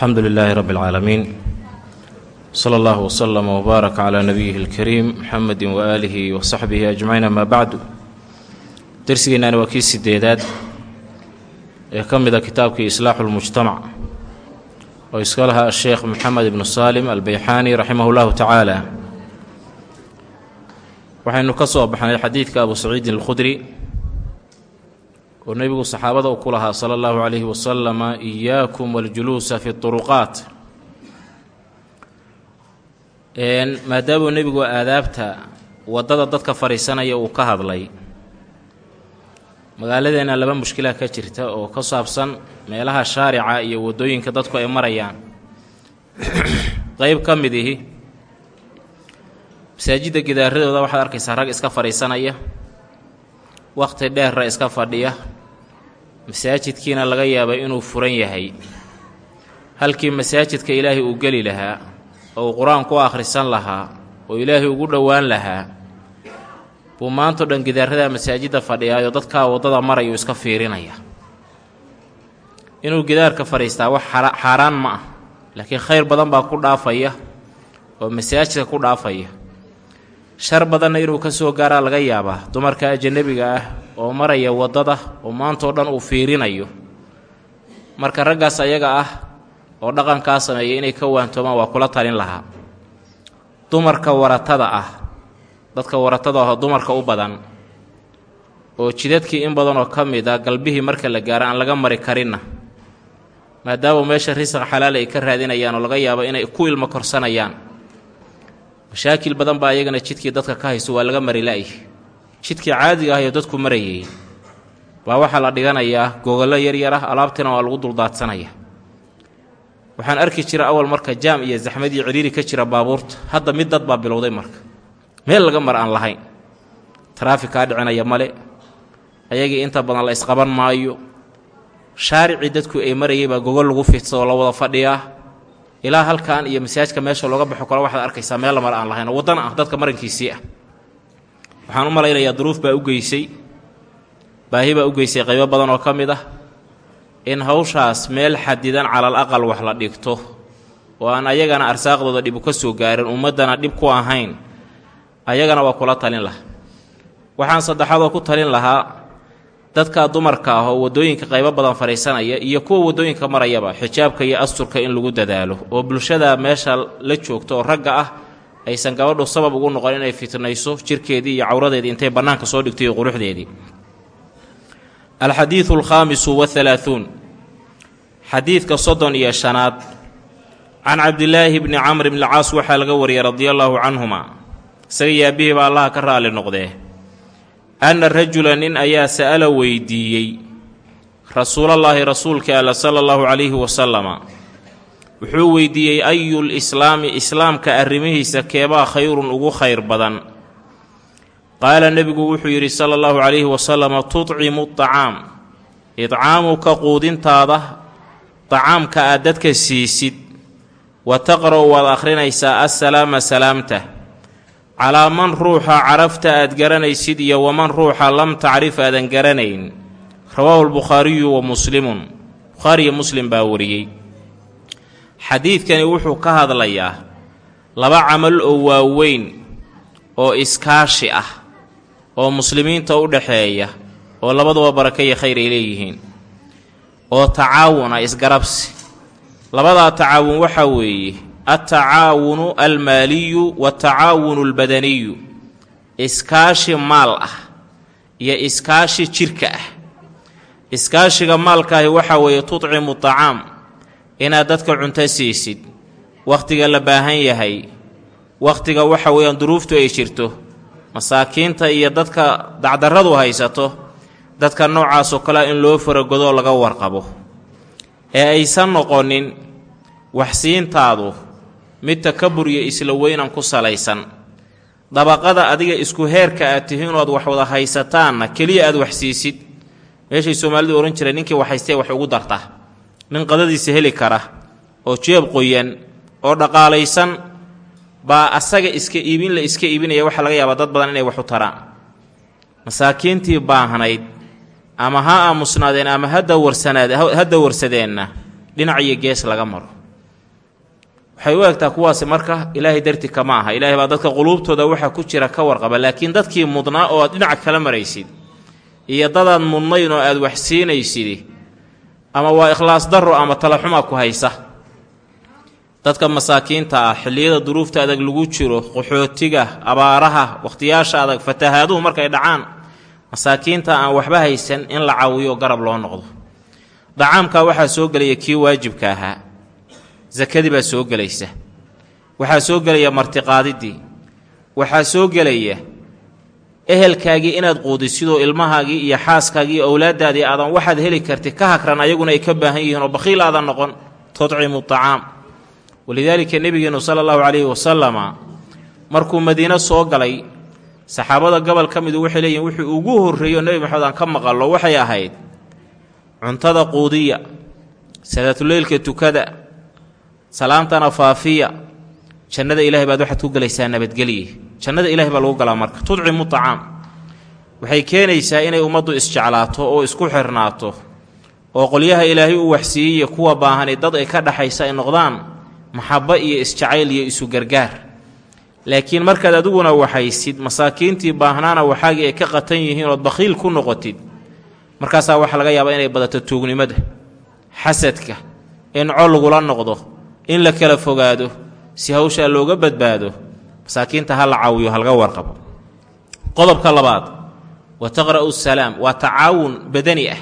alxamdu lilaahi rabbi اlcaalamiin sala allahu wslama wbaarak calaa nabiyihi اlkariim muxamedi waaalihi wa saxbihi ajmaciin amaa bacdu dersigeennaani waa kii sideedaad ee ka mida kitaabkii islaaxu lmujtamac oo iska lahaa asheekh moxamed ibnu saalim albeyxaani raximah llahu tacaala waxaynu ka soo baxnay xadiidka abu saciidin alkhudri oo nebigu saxaabada u ku lahaa sala allahu calayhi wasalama iyaakum waljuluusa fi turuqaat. Maadaamuu nebigu aadaabta waddada dadka fadhiisanaya uu ka hadlay magaaladeenna laba mushkila ka jirta oo ka saabsan meelaha shaarica iyo waddooyinka dadku ay marayaan. Qeyb ka mid ihi masaajidda gidaaradooda waxaad arkaysaa rag iska fadhiisanaya wakhti dheerra iska fadhiya masaajidkiina laga yaaba inuu furan yahay. Halkii masaajidka ilaahay uu geli lahaa oo uu qur'aan ku akhrisan lahaa oo ilaahay ugu dhowaan lahaa buu maantao dhan gidaarada masaajidda fadhiyaayo dadkaa waddada marayuu iska fiirinaya. Inuu gidaarka fadhiistaa wax xaaraan ma ah laakiin khayr badan baa ku dhaafaya oo masaajidka ku dhaafaya. Shar badanna inuu ka soo gaaraa laga yaabaa dumarka ajanabiga ah oo maraya waddada oo maantao dhan uu fiirinayo. Marka raggaas ayaga ah oo dhaqankaa sameeya inay ka waantoomaan waa kula talin lahaa. Dumarka waratada ah dadka waratada ahoo dumarka u badan oo jidadkii in badan oo ka mid a galbihii marka la gaaro aan laga mari karinna maadaama meesha risaq xalaal ay ka raadinayaan oo laga yaabo inay ku ilmo korsanayaan mashaakil badan baa iyagana jidkii dadka ka hayso waa laga mari la-y jidkii caadiga ah ee dadku marayay. Baa waxaa la dhiganayaa gogollo yaryar ah alaabtiina waa lagu duldaadsanaya waxaan arki jira awal marka jaam iyo zaxmad iyo ciriiri ka jira baabuurta. Hadda mid dad baa bilowday marka. Meel laga mar aan lahayn. Taraafikaa dhicinaya male. Ayagii inta badan la isqaban maayo. Shaaricii dadku ay marayay baa gogol lagu fidsao la wada fadhiyaa. Ilaa halkan iyo masaajka meesha looga baxo kale waxaad arkaysaa meel lamar aan lahayn. Oo ah dadka marankiisii ah waxaan u malaynayaa duruuf baa u geysay baahi baa u geysay qaybo badan oo ka mid ah in hawshaas meel xadidan calal aqal wax la dhigto oo aan ayagana arsaaqdooda dhibu ka soo gaarin ummaddana dhib ku ahayn ayagana waa kula talin lahaa. Waxaan saddexaadoo ku talin lahaa dadka dumarka ah oo waddooyinka qaybo badan fadhiisanaya iyo kuwa waddooyinka marayaba xijaabka iyo asturka in lagu dadaalo oo bulshada meesha la joogto oo ragga ah aysan gabadhu sabab ugu noqon inay fitnayso jirkeedii iyo cawradeedii intay bannaanka soo dhigto iyo quruxdeedii. Alxadiidu alkhaamisu wahalaahuun xadiidka soddon iyo shanaad. Can cabdilaahi bni camr bni caas waxaa laga wariyay radia allaahu canhuma. Isaga yaabihii baa allaha ka raali noqdee. Anna rajula nin ayaa sa'ala weydiiyey. Rasuulallaahi rasuulka alla sala allahu calayhi wasalama wuxuu weydiiyey ayul islaami islaamka arrimihiisa keebaa khayrun ugu khayr badan. Qaala nebigu wuxuu yidhi sala allahu calayhi wasalama tudcimu dacaam idcaamuka quudintaada dacaamka aad dadka siisid wa taqra'u waad akhrinaysaa assalaama salaamta. Calaa man ruuxa carafta aad garanaysid iyo waman ruuxa lam tacrif aadan garanayn. Rawaahu lbukhaariyu wa muslimun. Bukhaariyo muslim baa wariyey xadiidkani wuxuu ka hadlayaa laba camal oo waaweyn oo iskaashi ah oo muslimiinta u dhaxeeya oo labaduba baraka khayr ay leeyihiin oo tacaawun ah isgarabsi. Labadaa tacaawun waxaa weeye altacaawunu almaaliyu watacaawunu albadaniyu. Iskaashi maal ah iyo iskaashi jidhka ah. Iskaashiga maalkaahi waxaa weeye tudcimu tacaam inaad dadka cunto siisid. Wakhtiga la baahan yahay wakhtiga waxa weeyaan duruuftu ay jirto masaakiinta iyo dadka dacdarradu haysato dadka noocaasoo kalea in loo faragodoo laga warqabo. Ee aysan noqonin waxsiintaadu mid takabur iyo isla weynan ku salaysan. Dabaqada adiga isku heerka aad tihiin ood wax wada haysataanna keliya aad wax siisid. Meeshay soomaalidu odhan jireen ninkii wax haystee wax ugu darta nin qadadiisa heli kara oo jeeb qoyan oo dhaqaalaysan baa asaga iska iibin la iska iibinaya waxaa laga yaabaa dad badan inay wax u taraan. Masaakiintii baahnayd ama ha aamusnaadeen ama hadda warsanaad hadda warsadeenna dhinac iyo gees laga maro. Waxay u egtaa kuwaasi marka ilaahay darti kama aha ilaahay baa dadka quluubtooda waxa ku jira ka warqaba laakiin dadkii mudnaa oo aad dhinac kala maraysid iyo dadaad mudnayn oo aad wax siinaysid ama waa ikhlaas darro ama talaxuma ku haysa. Dadka masaakiinta ah xilliyada duruufta adag lagu jiro qaxootiga abaaraha wakhtiyaasha adag fatahaaduhu markay dhacaan masaakiinta aan waxba haysan in la caawiyo garab loo noqdo. Dacaamkaa waxaa soo gelaya kii waajibka ahaa. Sakadii baa soo gelaysa. Waxaa soo gelaya martiqaadidii. Waxaa soo gelaya ehelkaagii inaad quudisidoo ilmahaagii iyo xaaskaagii owlaaddaadii aadan waxaad heli karti ka hagran ayaguna ay ka baahan yihiin oo bakhiil aadan noqon tudcimu tacaam. Walidaalika nebigeenu sala allahu calayhi wasalama markuu madiino soo galay saxaabada gobol ka midu waxay leeyihiin wuxuu ugu horreeyo nebi maxamed aan ka maqallo waxay ahayd cuntada quudiya salaatuleylka tukada salaamtana faafiya jannada ilahay baad waxaad ku gelaysaa nabadgelye jannada ilahay baa lagu galaa marka. Tudcimu tacaam. Waxay keenaysaa inay ummaddu isjeclaato oo isku xirnaato oo qolyaha ilaahay u waxsiiyey kuwa baahani dad ay ka dhaxaysa ay noqdaan maxabbo iyo isjacayl iyo isu gargaar. Laakiin markaad adiguna waxaysid masaakiintii baahnaana waxaagii ay ka qatan yihiin ood bakhiil ku noqotid markaasaa waxaa laga yaabaa inay badato tuugnimada xasadka in col lagula noqdo in la kala fogaado si hawshaa looga badbaado masaakiinta ha la caawiyo halga warqabo. Qodobka labaad wa taqra'u salaam waa tacaawun badani ah.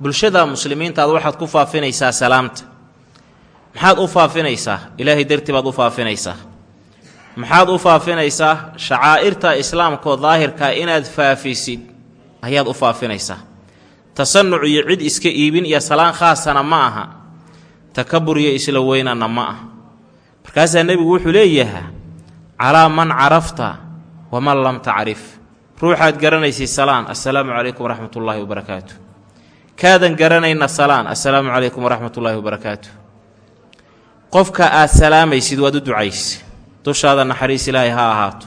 Bulshada muslimiintaad waxaad ku faafinaysaa salaamta. Maxaad u faafinaysaa? Ilaahay dartii baad u faafinaysaa. Maxaad u faafinaysaa? Shacaa'irta islaamkaoo daahirkaa inaad faafisid ayaad u faafinaysaa. Tasanuc iyo cid iska iibin iyo salaan khaasana ma aha. Takabur iyo isla weynana ma ah markaasaa nebigu wuxuu leeyahaa calaa man carafta waman lam tacrif ruuxaad garanaysid salaan assalaamu calaykum waraxmat ullaahi wabarakaatu kaadan garanayna salaan assalaamu calaykum waraxmat ullaahi wabarakaatu qofka aad salaamaysid waad u ducayse dushaada naxariis ilaahay ha ahaato.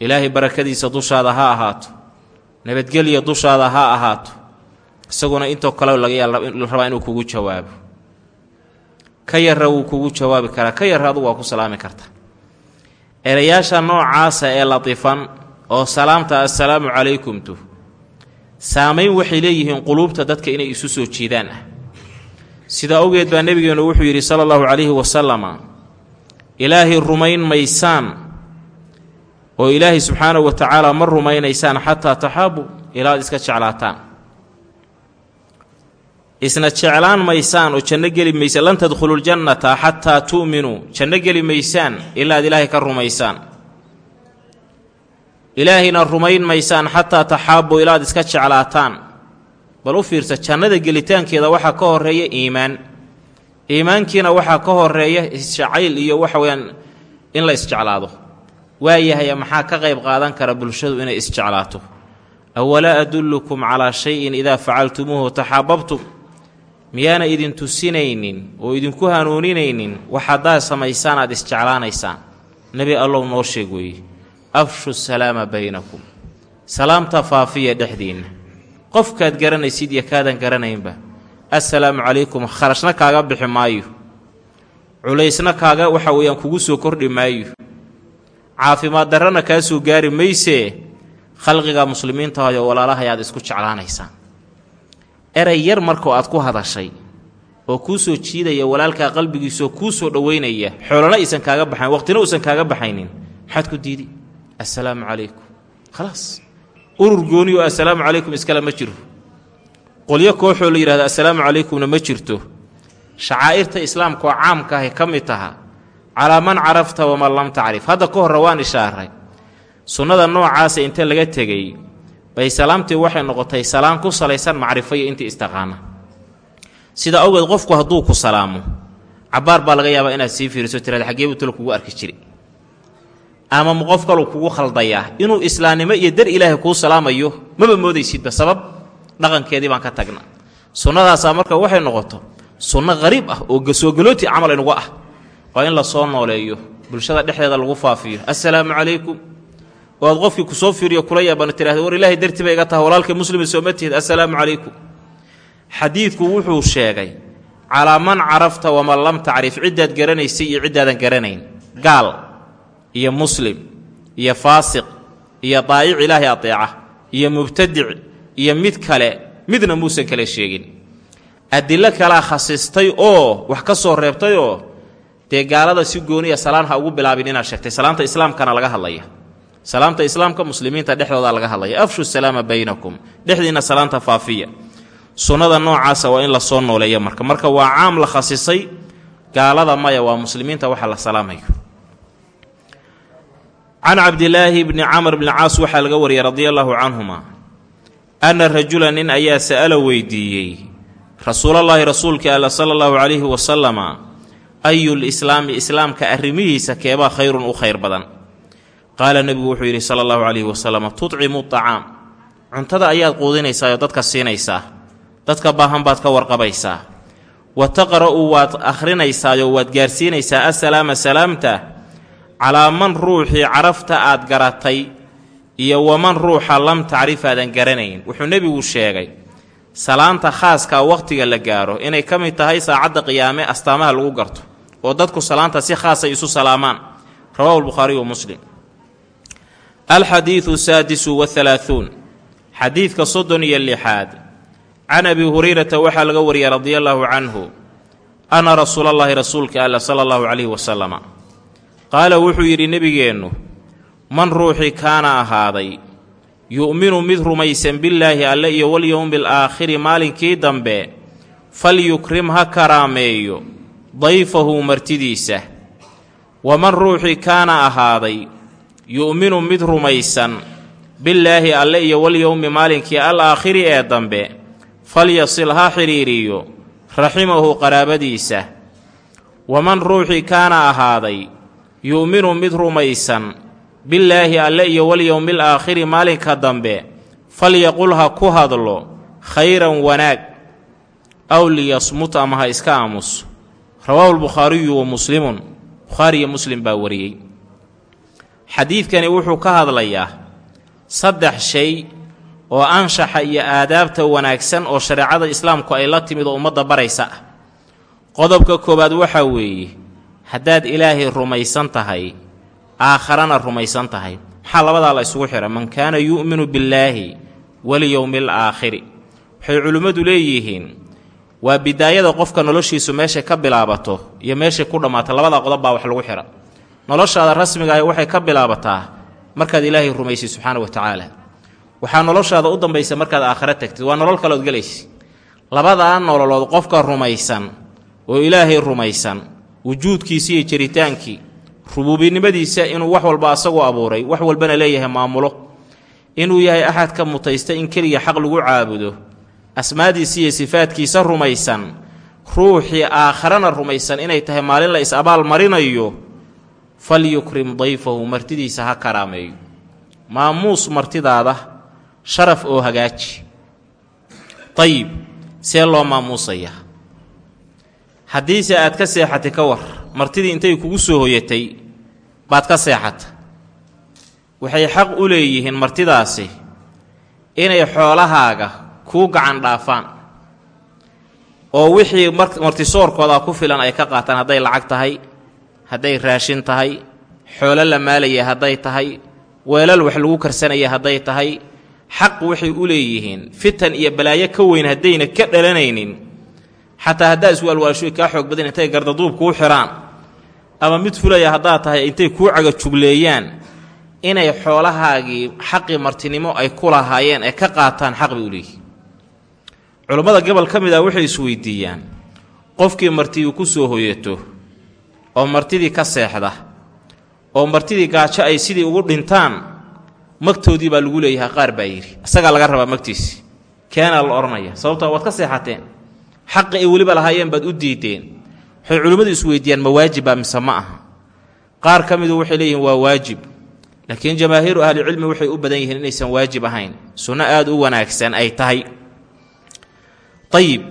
Ilaahay barakadiisa dushaada ha ahaato. Nabadgelya dushaada ha ahaato. Isaguna intoo kale laga rabaa inuu kugu jawaabo ka yarra wuu kugu jawaabi karaa. Ka yarra adugu waa ku salaami karta erayaasha noocaasa ee latifan oo salaamta assalaamu calaykumtu saamayn waxay leeyihiin quluubta dadka inay isu soo jiidaan. Ah sidaa awgeed baa nebigeenu wuxuu yidhi sala allahu calayhi wasalama ilaahay rumayn maysaan oo ilaahay subxaanahu wa tacaala ma rumaynaysaan xataa taxaabu ilaad iska jeclaataan isna jeclaan maysaan oo janno geli maysaan lan tadkhululjannata xataa tu'minuu janno geli maysaan ilaad ilaahay ka rumaysaan. Ilaahayna rumayn maysaan xataa taxaabu ilaad iska jeclaataan. Bal u fiirsa jannada gelitaankeeda waxaa ka horreeya iimaan. Iimaankiina waxaa ka horreeya isjacayl iyo waxa weyaan in la isjeclaado waayahaya maxaa ka qayb qaadan kara bulshadu inay isjeclaato awalaa adullukum calaa shayin idaa facaltumuuhu taxaababtum miyaana idin tusinaynin oo idinku hanuuninaynin wax haddaad samaysaan aad isjeclaanaysaan. Nebi allow noo sheeg weeye afshu salaama baynakum. Salaamta faafiya dhexdiinna. Qofkaad garanaysid iyo kaadan garanaynba assalaamu calaykum kharashna kaaga bixi maayo. Culaysna kaaga waxa weeyaan kugu soo kordhi maayo. Caafimaad darrana kaa soo gaari maysee. Khalqiga muslimiintahayo walaalahayaad isku jeclaanaysaan erey yar markoo aad ku hadashay oo kuu soo jiidaya walaalkaa qalbigiisaoo kuu soo dhoweynaya xoolana aysan kaaga baxayn waqtina uusan kaaga baxaynin. Maxaad ku diidi? Assalaamu calaykum. Khalaas urur gooni oo assalaamu calaykum iskale ma jiro qolyo kooxoo la yidhahdo assalaamu calaykumna ma jirto. Shacaa'irta islaamka oo caamka ahy ka mid taha calaa man carafta waman lam tacrif. Hadda ka horre waan ishaaray. Sunnada noocaasa inta laga tegey bay salaamtii waxay noqotay salaan ku salaysan macrifo iyo intii istaqaana sida awgeed qofku hadduu ku salaamo cabbaar baa laga yaabaa inaad sii fiiriso tirada xaggee buu talo kugu arki jiri. Ama ma qof kaluu kugu khaldayaa inuu islaamnimo iyo dar ilaahay kuu salaamayo maba moodaysidba sabab dhaqankeedii baan ka tagna sunnadaasaa marka waxay noqoto sunno qariib ah oo gasoogalooti camal inugu ah. Waa in la soo nooleeyo bulshada dhexdeeda lagu faafiyo. Assalaamu calaykum oo aad qofkii ku soo fiiriyo kula yaabana tirahda war ilaahay dartii ba iga taha walaalka muslimi sooma tihid assalaamu calaykum. Xadiidku wuxuu sheegay calaa man carafta waman lam tacrif ciddaad garanaysay iyo ciddaadan garanayn. Gaal iyo muslim iyo faasiq iyo daayic ilaahay adeeca iyo mubtadic iyo mid kale midna muusan kala sheegin. Adilo kalaa khasistay oo wax ka soo reebtay oo dee gaalada si gooniya salaan ha ugu bilaabin inaad sheegtay salaamta islaamkana laga hadlaya salaamta islaamka muslimiinta dhexdooda laga hadlaya. Afshu salaama baynakum. Dhexdiinna salaanta faafiya. Sunnada noocaasa waa in la soo nooleeya marka. Marka waa caam la khasisay gaalada maya waa muslimiinta waxa la salaamayo. Can cabdilaahi bni camr bni caas waxaa laga wariyay radia allaahu canhuma anna rajula nin ayaa sa'ala weydiiyey rasuulallaahi rasuulka alla sala allahu calayhi wasalama ayul islaami islaamka arrimihiisa keebaa khayrun u khayr badan qaala nebigu wuxuu yidhi sala allahu calayhi wasalam tudcimu acaam cuntada ayaad quudinaysaa oo dadka siinaysaa. Dadka baahan baad ka warqabaysaa. Wa taqra'u waad akhrinaysaayoo waad gaarsiinaysaa assalaama salaamta calaa man ruuxii carafta aad garatay iyo waman ruuxa lam tacrif aadan garanayn. Wuxuu nebigu sheegay salaanta khaaskaa wakhtiga la gaaro inay ka mid tahay saacadda qiyaame astaamaha lagu garto oo dadku salaanta si khaasay isu salaamaan. Rawahu lbukhaariyu muslim alxadiidu saadisu wahalaahuun xadiidka soddon iyo lixaad can abi hurayrata waxaa laga wariyay radia allaahu canhu anna rasuulallaahi rasuulka alla sala allahu calayhi wasalama qaala wuxuu yidhi nebigeennu man ruuxii kaana ahaaday yu'minu mid rumaysan billaahi alle iyo walyowmi alaakhiri maalinkii dambe falyukrim ha karaameeyo dayfahu martidiisa waman ruuxii kaana ahaaday yu'minu mid rumaysan billaahi alle iyo walyowmi maalinkii al aakhiri ee dambe falyasil ha xidhiiriyo raximahu qaraabadiisa. Waman ruuxii kaana ahaaday yu'minu mid rumaysan billaahi alle iyo walyowmil aakhiri maalinka dambe falyaqul ha ku hadlo khayran wanaag aw liyasmut ama ha iska aamus. Rawaahu lbukhaariyu wa muslimun bukhaari iyo muslim baa wariyey xadiidkani wuxuu ka hadlayaa saddex shay oo anshaxa iyo aadaabta wanaagsan oo shareecada islaamku ay la timid oo ummadda baraysa. Ah qodobka koowaad waxaa weeye haddaad ilaahay rumaysan tahay aakharana rumaysan tahay. Maxaa labadaa la isugu xidha man kaana yu'minu billaahi walyowmil aakhiri. Waxay culimmadu leeyihiin waa bidaayada qofka noloshiisu meeshay ka bilaabato iyo meeshay ku dhammaato labadaa qodob baa wax lagu xidha noloshaada rasmiga ahi waxay ka bilaabataa markaad ilaahay rumaysid subxaana wa tacaala. Waxaa noloshaada u dambaysa markaad aakhare tagtid. Waa nolol kalood gelaysa labadaa nololood qofka rumaysan oo ilaahay rumaysan wujuudkiisa iyo jiritaankii rubuubinimadiisa inuu wax walba asagu abuuray wax walbana leeyahay maamulo. Inuu yahay axadka mutaysta in keliya xaq lagu caabudo asmaadiisa iyo sifaadkiisa rumaysan ruuxii aakharana rumaysan inay tahay maalin la is-abaal marinayo falyukrim dayfahu martidiisa ha karaameeyo. Maamuus martidaada sharaf oo hagaaji. Dayib see loo maamuusayaa haddiise aad ka seexatay ka war martidii intay kugu soo hoyatay baad ka seexata. Waxay xaq u leeyihiin martidaasi inay xoolahaaga kuu gacan dhaafaan. Oo wixii martisoorkooda ku filan ay ka qaataan hadday lacag tahay hadday raashin tahay xoolo la maalaya hadday tahay weelal wax lagu karsanaya hadday tahay xaq waxay u leeyihiin fitan iyo balaayo ka weyn haddayna ka dhalanaynin. Xataa haddaa iswaalwaashoy kaa xoog badan intay gardaduub kuu xidhaan ama mid fulaya haddaad tahay intay kuu cagajugleeyaan inay xoolahaagii xaqii martinimo ay ku lahaayeen ee ka qaataan xaq bay u leeyihiin. Culummada gobol ka mid ah waxay isweydiiyaan qofkii martiyu ku soo hoyato oo martidii ka seexda oo martidii gaajo ay sidii ugu dhintaan magtoodii baa lagu leeyahay qaar baa yidhi. Isagaa laga rabaa magtiisi. Keenaa la odhanaya. Sababtoo waad ka seexateen. Xaqi ay weliba lahaayeen baad u diideen. Waxay culimmadu isweydiiyaan ma waajiba mise ma aha. Qaar ka midu waxay leeyihiin waa waajib. Laakiin jamaahiiru ahlicilmi waxay u badan yihiin inaysan waajib ahayn. Sunno aada u wanaagsan ay tahay. Ayib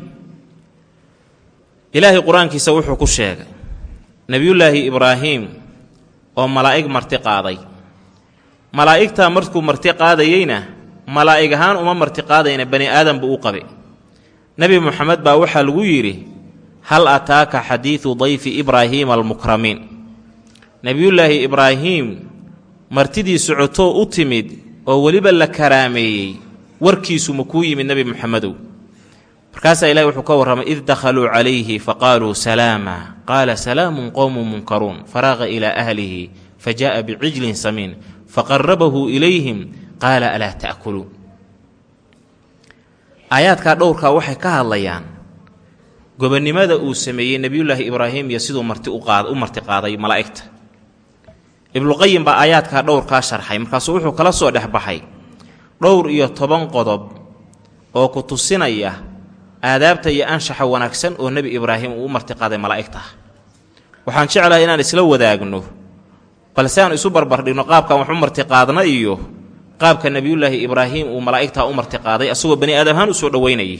ilaahay qur'aankiisa wuxuu ku sheegay nebiyullaahi ibraahiim oo malaa'ig marti qaaday. Malaa'igtaa markuu marti qaadayeyna malaa'ig ahaan uma marti qaadayna bani aadam buu u qabe nebi moxamed baa waxaa lagu yidhi hal ataaka xadiidu dayfi ibraahiima almukramiin nebiyullaahi ibraahiim martidii socotoo u timid oo weliba la karaameeyey warkiisu ma kuu yimid nebi muxamedow markaasaa ilahi wuxuu ka warramay id dakhaluu calayhi faqaaluu salaama. Qaala salaamun qowmun munkaruun. Faraaqa ilaa ahlihi fa jaa'a bicijlin samiin. Faqarabahu ilayhim qaala alaa ta'kuluun aayaadkaa dhowrkaa waxay ka hadlayaan gobonnimada uu sameeyey nebiyullaahi ibraahim iyo siduu marti u martiqaaday malaa'igta. Ibnuqayim baa aayaadkaa dhowrkaa sharxay markaasuu wuxuu kala soo dhex baxay dhowr iyo toban qodob oo ku tusinaya aadaabta iyo anshaxa wanaagsan oo nebi ibraahim uu u martiqaaday malaa'igta. Waxaan jeclahay inaan isla wadaagno balse aan isu barbardhigno qaabkan wax u martiqaadna iyo qaabka nebiyullaahi ibraahim uu malaa'igtaa u martiqaaday asagoo bani aadam ahaan u soo dhoweynayay.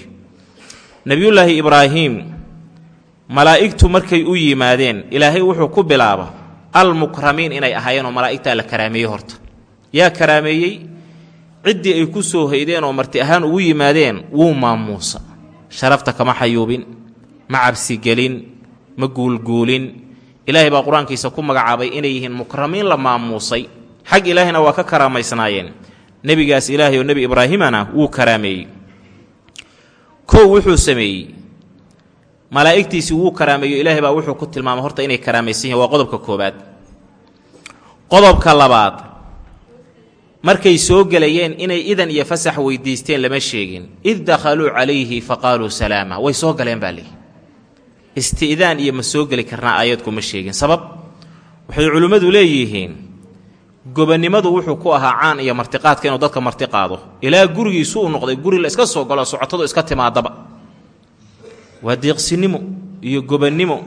Nebiyullaahi ibraahim malaa'igtu markay u yimaadeen ilaahay wuxuu ku bilaaba almukramiin inay ahaayeenoo malaa'igtaa la karaameeyey horta. Yaa karaameeyey ciddii ay ku soo haydeen oo marti ahaan ugu yimaadeen wuu maamuusa sharafta kama xayuubin ma cabsigelin ma guulguulin. Ilaahay baa qur'aankiisa ku magacaabay inay yihiin mukramiin la maamuusay. Xag ilaahina waa ka karaamaysnaayeen nebigaas ilaahay oo nebi ibraahimana wuu karaameeyey. Kow wuxuu sameeyey. Malaa'igtiisii wuu karaameeyo ilaahay baa wuxuu ku tilmaamay horta inay karaamaysan yihiin waa qodobka koobaad qodobka labaad markay soo gelayeen inay idan iyo fasax weydiisteen lama sheegin. Id dakhaluu calayhi fa qaaluu salaama. Way soo galeen baa lihi isti'daan iyo ma soo geli karnaa aayadku ma sheegin. Sabab waxay culimmadu leeyihiin gobonnimadu wuxuu ku ahaa caan iyo martiqaadka inuu dadka martiqaado. Ilaa gurigiisu uu noqday guri la iska soo galo socotadu iska timaadaba. Waa deeqsinimo iyo gobonnimo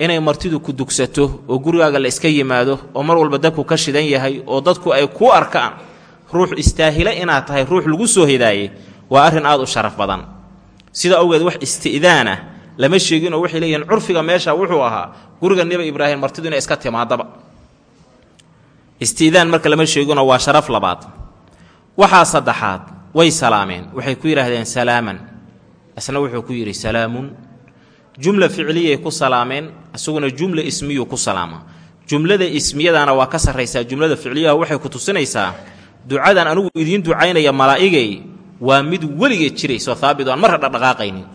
inay martidu ku dugsato oo gurigaaga la iska yimaado oo mar walba dabku ka shidan yahay oo dadku ay kuu arkaan ruux istaahila inaad tahay ruux lagu soo hedaaye waa arrin aad u sharaf badan. Sida awgeed wax isti'daan ah lama sheeginoo waxay leeyihiin curfiga meesha wuxuu ahaa guriga nebi ibraahim martidu inay iska timaadaba. Isti'daan marka lama sheeginoo waa sharaf labaad. Waxaa saddexaad way salaameen. Waxay ku yidhaahdeen salaaman. Isna wuxuu ku yidhi salaamun. Jumla ficliyay ku salaameen isaguna jumla ismiyuu ku salaama. Jumlada ismiyadaana waa ka sarraysaa jumlada ficliyaha waxay ku tusinaysaa ducadan anigu idiin ducaynaya malaa'igay waa mid weligeed jirayso haabit aan marra dhaqdhaqaaqaynin.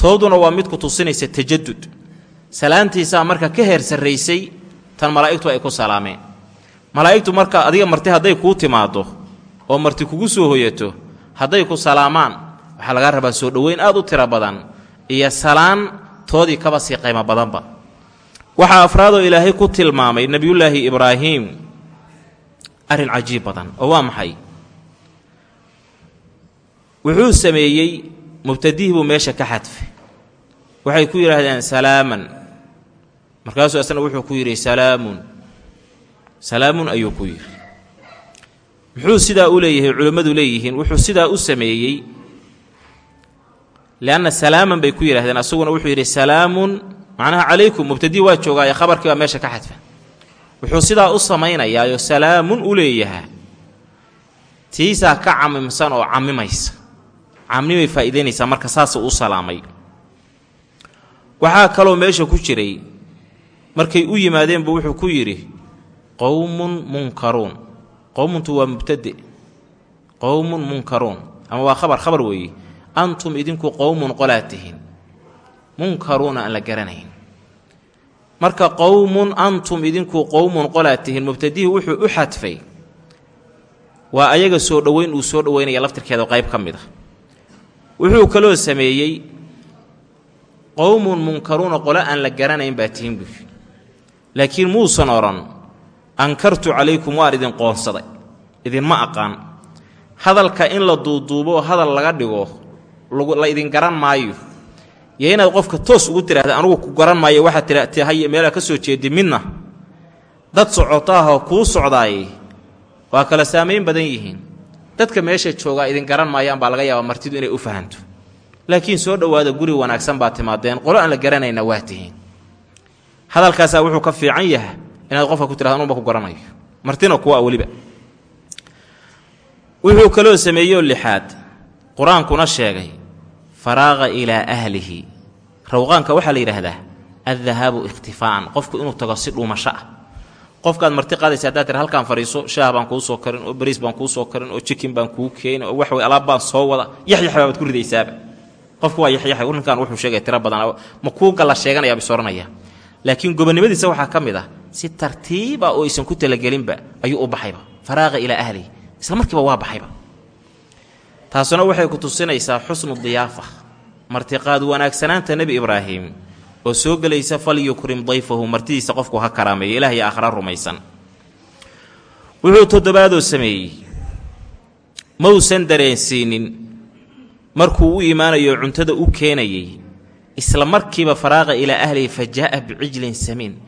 Tooduna waa mid ku tusinaysa tajadud salaantiisaa marka ka heer sarraysay tan malaa'igtu ay ku salaameen. Malaa'igtu marka adiga marti hadday kuu timaaddo oo marti kugu soo hoyato hadday ku salaamaan waxaa lagaa rabaa soo dhoweyn aad u tiro badan iyo salaan toodii kaba sii qaymo badanba. Waxaa afraadoo ilaahay ku tilmaamay nebiyullaahi ibraahim arrin cajiib badan oo waa maxay? Wuxuu sameeyey mubtadihii buu meesha ka xadfay. Waxay ku yidhaahdeen salaaman. Markaasuu asna wuxuu ku yidhi salaamun. Salaamun ayuu ku yidhi. Muxuu sidaa u leeyahay culimmadu leeyihiin wuxuu sidaa u sameeyey lianna salaaman bay ku yidhahdeen asaguna wuxuu yidhi salaamun. Macnaha calaykum. Mubtadii waa joogaaye khabarkii baa meesha ka xadfan wuxuu sidaa u samaynayaayoo salaamun u leeyahaa tiisaa ka camimsan oo camimaysa camnimay faa'iidaynaysaa marka saasuu u salaamay. Waxaa kaloo meesha ku jiray markay u yimaadeenbu wuxuu ku yidhi qowmun munkaruun. Qowmuntu waa mubtade. Qowmun munkaruun. Ama waa khabar khabar weeye antum idinku qowmun qolaad tihiin. Munkaruuna aan la garanayn marka qowmun antum idinku qowmun qolaad tihiin mubtadihii wuxuu u xadfay. Waa ayaga soo dhoweyn uu soo dhoweynaya laftirkeeda qayb ka mid a wuxuu kaloo sameeyey qowmun munkaruuna qole aan la garanayn baa tihiin buy laakiin muusan odhan ankartu calaykum waan idin qoonsaday idinma aqaan. Hadalka in la duuduubo hadal laga dhigo la idin garan maayo iyo inaad qofka toos ugu tiraahda anugu ku garan maayo waxaad tahay meelaa ka soo jeedi midna. Dad socotaahoo kuu socdaayey waa kala saamayn badan yihiin. Dadka meesha joogaa idin garan maayaan baa laga yaabaa martidu inay u fahanto. Laakiin soo dhowaada guri wanaagsan baad timaadeen qolo aan la garanayna waa tihiin. Hadalkaasaa wuxuu ka fiican yaha inaad qofka ku tirahdo anuba ku garanayo. Martina kuwa weliba. Wuxuu kaloo sameeyoo lixaad. Qur'aankuna sheegay faraaqa ilaa ahlihi. Rawqaanka waxaa la yidhaahdaa addahaabu ikhtifaa'an qofku inuu tago si dhuumasho ah. Qofkaad marti qaadaysa haddaad tir halkaan fadhiiso shaah baan kuu soo karin oo bariis baan kuu soo karin oo jikin baan kuu keeni oo waxway alaab baan soo wada. Yaxyax baabaad ku ridaysaaba qofku waa yaxyaxay ninkaan wuxuu sheegaya tiro badan. Ma kuu galla sheeganayaa bis oranaya laakiin gobonnimadiisa waxaa ka mid ah si tartiiba oo aysan ku talagelinba ayuu u baxayba. Faraaqa ilaa ahlihi. Isla markiiba waa baxayba taasuna waxay ku tusinaysaa xusnu diyaafa martiqaad wanaagsanaanta nebi ibraahim oo soo gelaysa falyukrim dayfahu martidiisa qofku ha karaameeyo ilaah iyo rumaysan. Wuxuu toddobaadoo sameeyey. Mausan dareensiinin markuu u imaanayo cuntada u keenayay isla markiiba faraaqa ilaa ahlihi fa jaa'a bicijlin samiin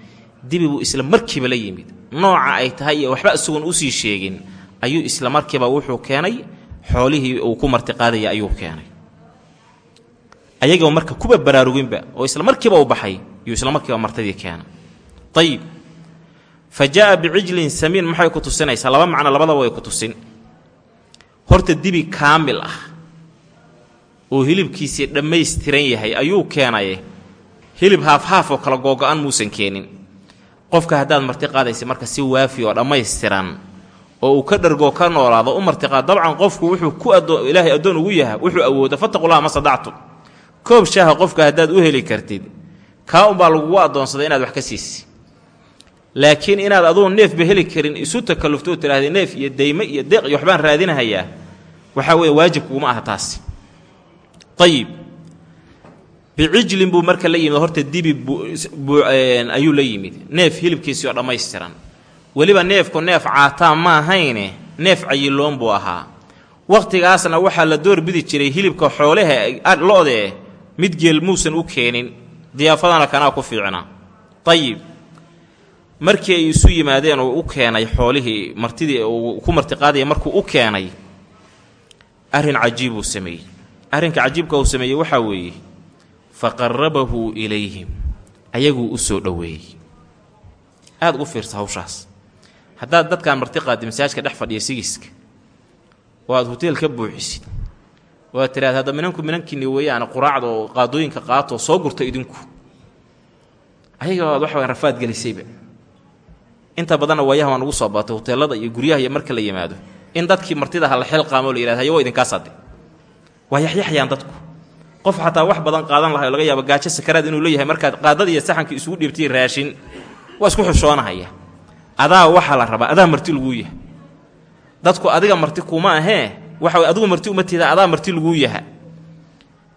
dibi buu isla markiiba la yimid. Nooca ay tahay iyo waxba isagoon u sii sheegin ayuu isla markiiba wuxuu keenay xoolihii uu ku martiqaadaya ayuu keenay. Ayagoo marka kuba baraaruginba oo isla markiiba u baxay yuu isla markiiba martadii keena ayib fa jaa'a bicijlin samiin maxay ku tusinaysaa? Laba macno labadaba way ku tusin. Horta dibi kaamil ah oo hilibkiisii dhammaystiran yahay ayuu keenaye. Hilib haafhaaf oo kala googo-an muusan keenin. Qofka haddaad marti qaadaysa marka si waafi oo dhammaystiran oo uu ka dhargoo ka noolaado u martiqaad dabcan qofku wuxuu ilaahay addoon ugu yaha wuxuu awooda fattaqullaha ma sadactum koob shaaha qofka haddaad u heli kartid kaa unbaa lagugu addoonsaday inaad wax ka siisi laakiin inaad adugu neefba heli karin isu takallufto tidhahdee neef iyo dayme iyo deeq iyo waxbaan raadinahayaa waxaa weeye waajibkuguma aha taasi. Ayib bicijlin buu marka la yimid horta dibi ayuu la yimid. Neef hilibkiisii oo dhammaystiran weliba neefku neef caataa ma ahayne neef cayiloon buu ahaa. Wakhtigaasna waxaa la doorbidi jiray hilibka xoolaha lo-dee mid geel muusan u keenin. Diyaafadana kanaa ku fiicnaa ayib markii ay isu yimaadeen uu u keenay xoolihii martidii uu ku martiqaadaya markuu u keenay arrin cajiibuu sameeyey. Arrinka cajiibka uu sameeyey waxaa weeye fa qarabahu ilayhim. Ayaguu u soo dhoweeyey. Aada ugu fiirsa hawshaas haddaad dadkaan martiqaadi masaajka dhex fadhiya sigiiska. Oo aad hoteel ka buuxisid. Oo aad tidhahda hadda minanku minankiinni weeyaane quraacda oo qaadooyinka qaatoo soo gurta idinku. Ayaga aad waxa rafaad gelisayba. Inta badanna waayaha waa nugu soo baatay hoteelada iyo guryaha iyo marka la yimaado. In dadkii martida ha la xil qaamo la yihahda hayagoo idinkaas hadde waa yaxyaxyaan dadku. Qof xataa wax badan qaadan lahay oo laga yaabo gaajo sakaraad inuu leeyahay markaad qaadada saxanka isugu dhiibtay raashin waa isku xushoonahaya adaa waxaa la rabaa adaa marti laguu yaha dadku adiga marti kuma ahee waxa adigu marti uma tiida adaa marti laguu yaha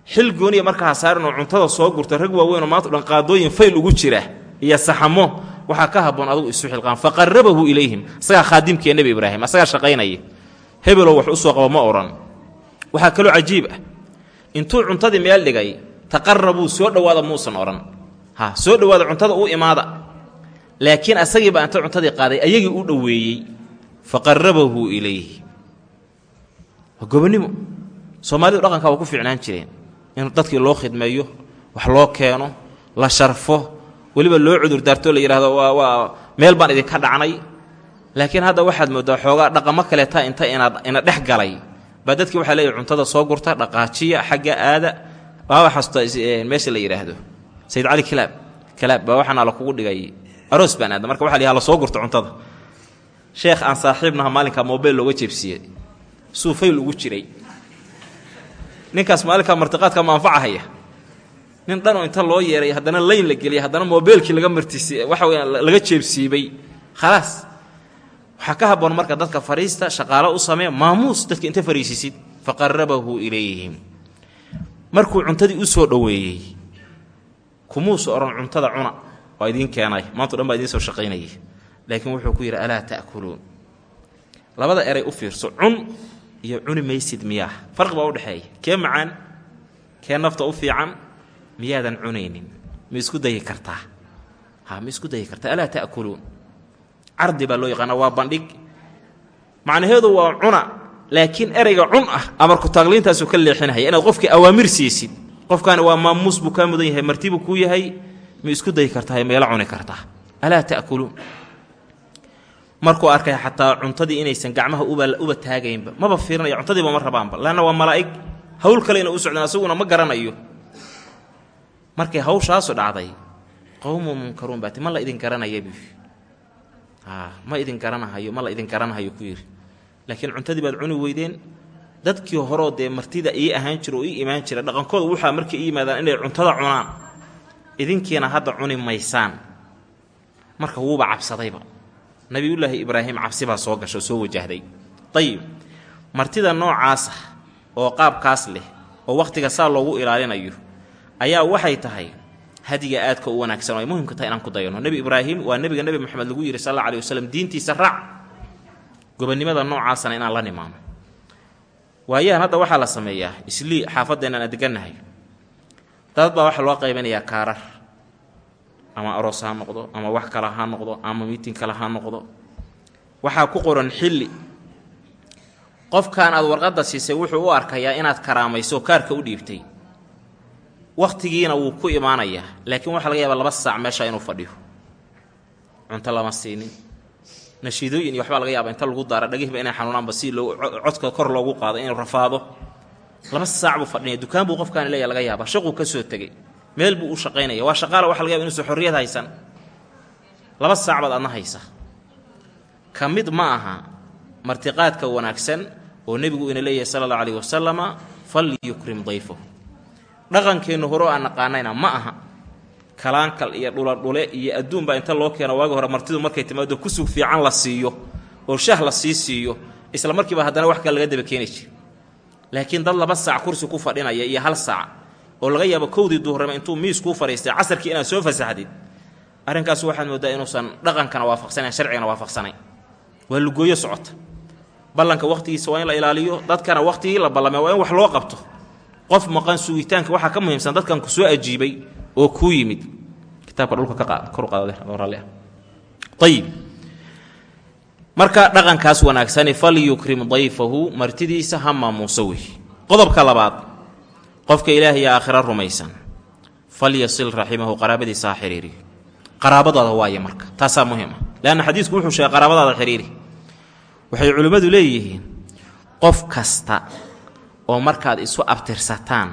xil gooniya markaa saarin oo cuntada soo gurta rag waaweyn oo maanta qaadooyin fayl ugu jira iyo saxamo waxaa ka haboon adigu isu xilqaan. Fa qarabahu ilayhim isagaa khaadimkiiya nebi ibraahim asagaa shaqaynaya hebelow wax u qabo ma odhan waxaa kaloo cajiib ah. Intuu cuntadii meel dhigay taqarabuu soo dhowaada muusan odhan ha soo dhowaada cuntada u imaada laakiin asagiiba inta cuntadii qaaday ayagii u dhoweeyey fa qarabahu ilayhi. Waa gobonnimo soomaalidu dhaqanka waa ku fiicnaan jireen. In dadkii loo khidmeeyo wax loo keeno la sharfo weliba loo cudur daartoo la yidhahdo waa waa meel baan idinka dhacnay. Laakiin hadda waxaad mooddaa xoogaa dhaqamo kaleeta inta ina dhex galay. Baa dadkii waxaa leeyahy cuntada soo gurta dhaqaajiya xagga aada. Baaba xasusta meesha la yidhaahdo sayid cali kilaab kilaab baa waxaana la kugu dhigay aroos baan aada marka waxa la yihahda la soo gurta cuntada. Sheekh aan saaxiibnaha maalinkaa mobeyl looga jeebsiiyey suu fayl ugu jiray. Ninkaas maalinkaa martiqaadka ma anfacahaya nin dhanoo inta loo yeeray haddana layn la geliyay haddana mobeylkii laga martisi waxa weya laga jeebsiibay. Khalaas. Waxaa ka haboon marka dadka fariista shaqaalo u samee maamuus dadka inta fariisisid. Fa qarabahu ilayhim. Markuu cuntadii u dhoweeyey kumuusu odhan cuntada cuna waa idiin keenay. Maanto dhan baa idiin soo shaqaynaya laakiin wuxuu ku yidhi alaa ta'kuluun. Labada eray u fiirso cun iyo cuni maysid miyaah. Farqi baa udhexeeya kee macaan? Kee nafta u fiican? Miyaadan cunaynin. Ma isku dayi kartaa? Ha ma isku dayi kartaa. Alaa ta'kuluun. Cardi baa loo yaqaana waa bandhig. Macnaheedu waa cuna laakiin ereyga cun ah amarku taagliintaasuu ka leexinahaya inaad qofkii awaamir siisid qofkaani waa maamuus buu kaa mudan yahay martibuu kuu yahay ma isku dayi kartaa meelo cuni kartaa. Alaa ta'kuluun. Markuu arkay xataa cuntadii inaysan gacmaha uba taagaynba maba fiirinaya cuntadiiba ma rabaanba. Leanna waa malaa'ig. Hawl kalena u socdeen asaguna ma garanayo. Markay hawshaasu dhacday qowmu munkaruun baati ma la idin garanaya buu ma idin garanahayo ma la idin garanahayo ku yidhi. Laakiin cuntadii baad cuni weydeen dadkii horoo dee martida ii ahaan jira oo ii imaan jira dhaqankooda waxaa markay ii yimaadaan inay cuntada cunaan idinkiina hadda cuni maysaan. Marka wuuba cabsadayba. Nabiyullaahi ibraahim cabsi baa soo gasho soo wajahday dayib martida noocaasa oo qaabkaas leh oo wakhtiga saa loogu ilaalinayo ayaa waxay tahay hadiga aadka u wanaagsan oo ay muhimka tahay inaan ku dayano nebi ibraahim waa nebiga nebi moxamed lagu yidhi sal alla waslem diintiisa raac. Gobonnimada noocaasana inaan la nimaano. Waayahan hadda waxaa la sameeyaa islii xaafadeennan aan degannahay dad baa waxaa loo qaybinayaa kaarar. Ama aroos ha noqdo ama wax kale ha noqdo ama miiting kale ha noqdo. Waxaa ku qoran xilli. Qofkan aad warqadda siisay wuxuu u arkayaa inaad karaamayso kaarka u dhiibtay. Wakhtigiina wuu ku imaanayaa laakiin waxaa laga yaabaa laba saac meesha inuu fadhiyo. Cunto lama siinin. Nashiidooyin iyo waxbaa laga yaaba inta lagu daara dhagihba inay xanuunaanba si loo codka kor loogu qaado inuu rafaado laba saac buu fadhinaya dukaan buu qofkaani leeya laga yaaba shaquu ka soo tegey meel buu u shaqaynaya. Waa shaqaala waxa laga yaba inuusan xorriyad haysan. Laba saac adna haysa. Ka mid ma aha martiqaadka wanaagsan oo nebigu ina leeyahay sala allahu alayhi wasalama fal yukrim dayfahu. Dhaqankeennu horeo aan naqaanayna ma aha. Kalaankal iyo dhuladhule iyo adduunbaa inta loo keeno waagi hore martidu markay timaado kusug fiican la siiyo oo shah la sii siiyo isla markiiba haddana wax kale laga daba keeni jira laakiin dad laba saac kursi ku fadhinaya iyo hal saac oo laga yaabo kowdii duhurnimo intuu miis kuu fadhiistay casarkii inaad soo fasaxdid arrinkaas waxaad mooddaa inuusan dhaqankana waafaqsanayn sharcigana waafaqsanayn waa lugooyo socota. Ballanka wakhtigiisa waa in la ilaaliyo dadkana wakhtigii la ballamay waa in wax loo qabto. Qof maqan sugitaanka waxaa ka muhiimsan dadkan ku soo ajiibay oo kuu yimid. Kitaabka dhulka ka kor raalli ah. Ayib marka dhaqankaas wanaagsani falyukrim dayfahu martidiisa ha maamuuso wey qodobka labaad qofka ilaahay aakhira rumaysan. Falyasil raximahu qaraabadiisa ha xidhiiriyo qaraabadaada waaye marka taasaa muhiim ah leanna xadiisku wuxuu sheegay qaraabadaada xidhiiri waxay culimmadu leeyihiin qof kasta oo markaad isu abtirsataan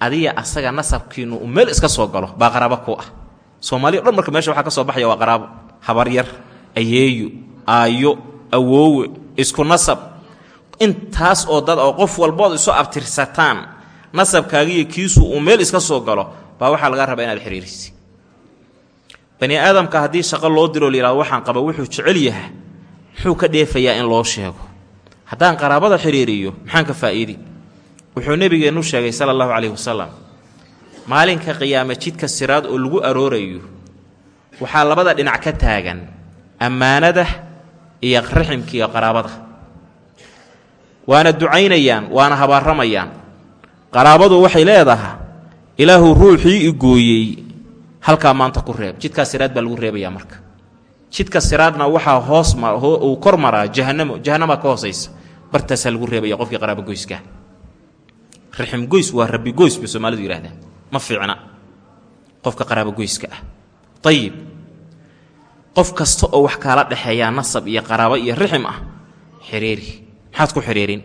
adiga asaga nasabkiinnu uu meel iska soo galo baa qaraabo ku ah. Soomaaliya dhan marka meesha waxaa ka soo baxaya waa qaraabo habaryar ayeeyo aayo awoowe isku nasab. Intaas oo dad oo qof walbood isu abtirsataan nasabkaagiiyo kiisu uu meel iska soo galo baa waxaa laga rabaa inaad xidhiirisi bani aadamka haddii shaqo loo diroo layihahdo waxaan qaba wuxuu jecel yahay. Muxuu ka dheefayaa in loo sheego? Haddaan qaraabada xidhiiriyo maxaan ka faa'iidi? Wuxuu nebigeennu sheegay sala allahu calayhi wasalam maalinka qiyaame jidka siraad oo lagu aroorayo waxaa labada dhinac ka taagan ammaanada iyo raximka iyo qaraabada. Waana ducaynayaan waana habaaramayaan qaraabadu waxay leedahay ilaahu ruuxii i gooyey. Halkaa maanta ku reeb. Jidkaa siraad baa lagu reebayaa marka. Jidka siraadna waxaa hoos uu kor maraa jahanamo jahannamaa ka hoosaysa. Bartaasaa lagu reebaya qofkii qaraabogoyskaa raximgoys waa rabbigoys bay soomaalidu yidhahdaan ma fiicna. Qofka qaraabogoyska ah. Ayib qof kasta oo wax kaala dhexeeyaa nasab iyo qaraabo iyo rixim ah xidhiiri maxaad ku xidhiirin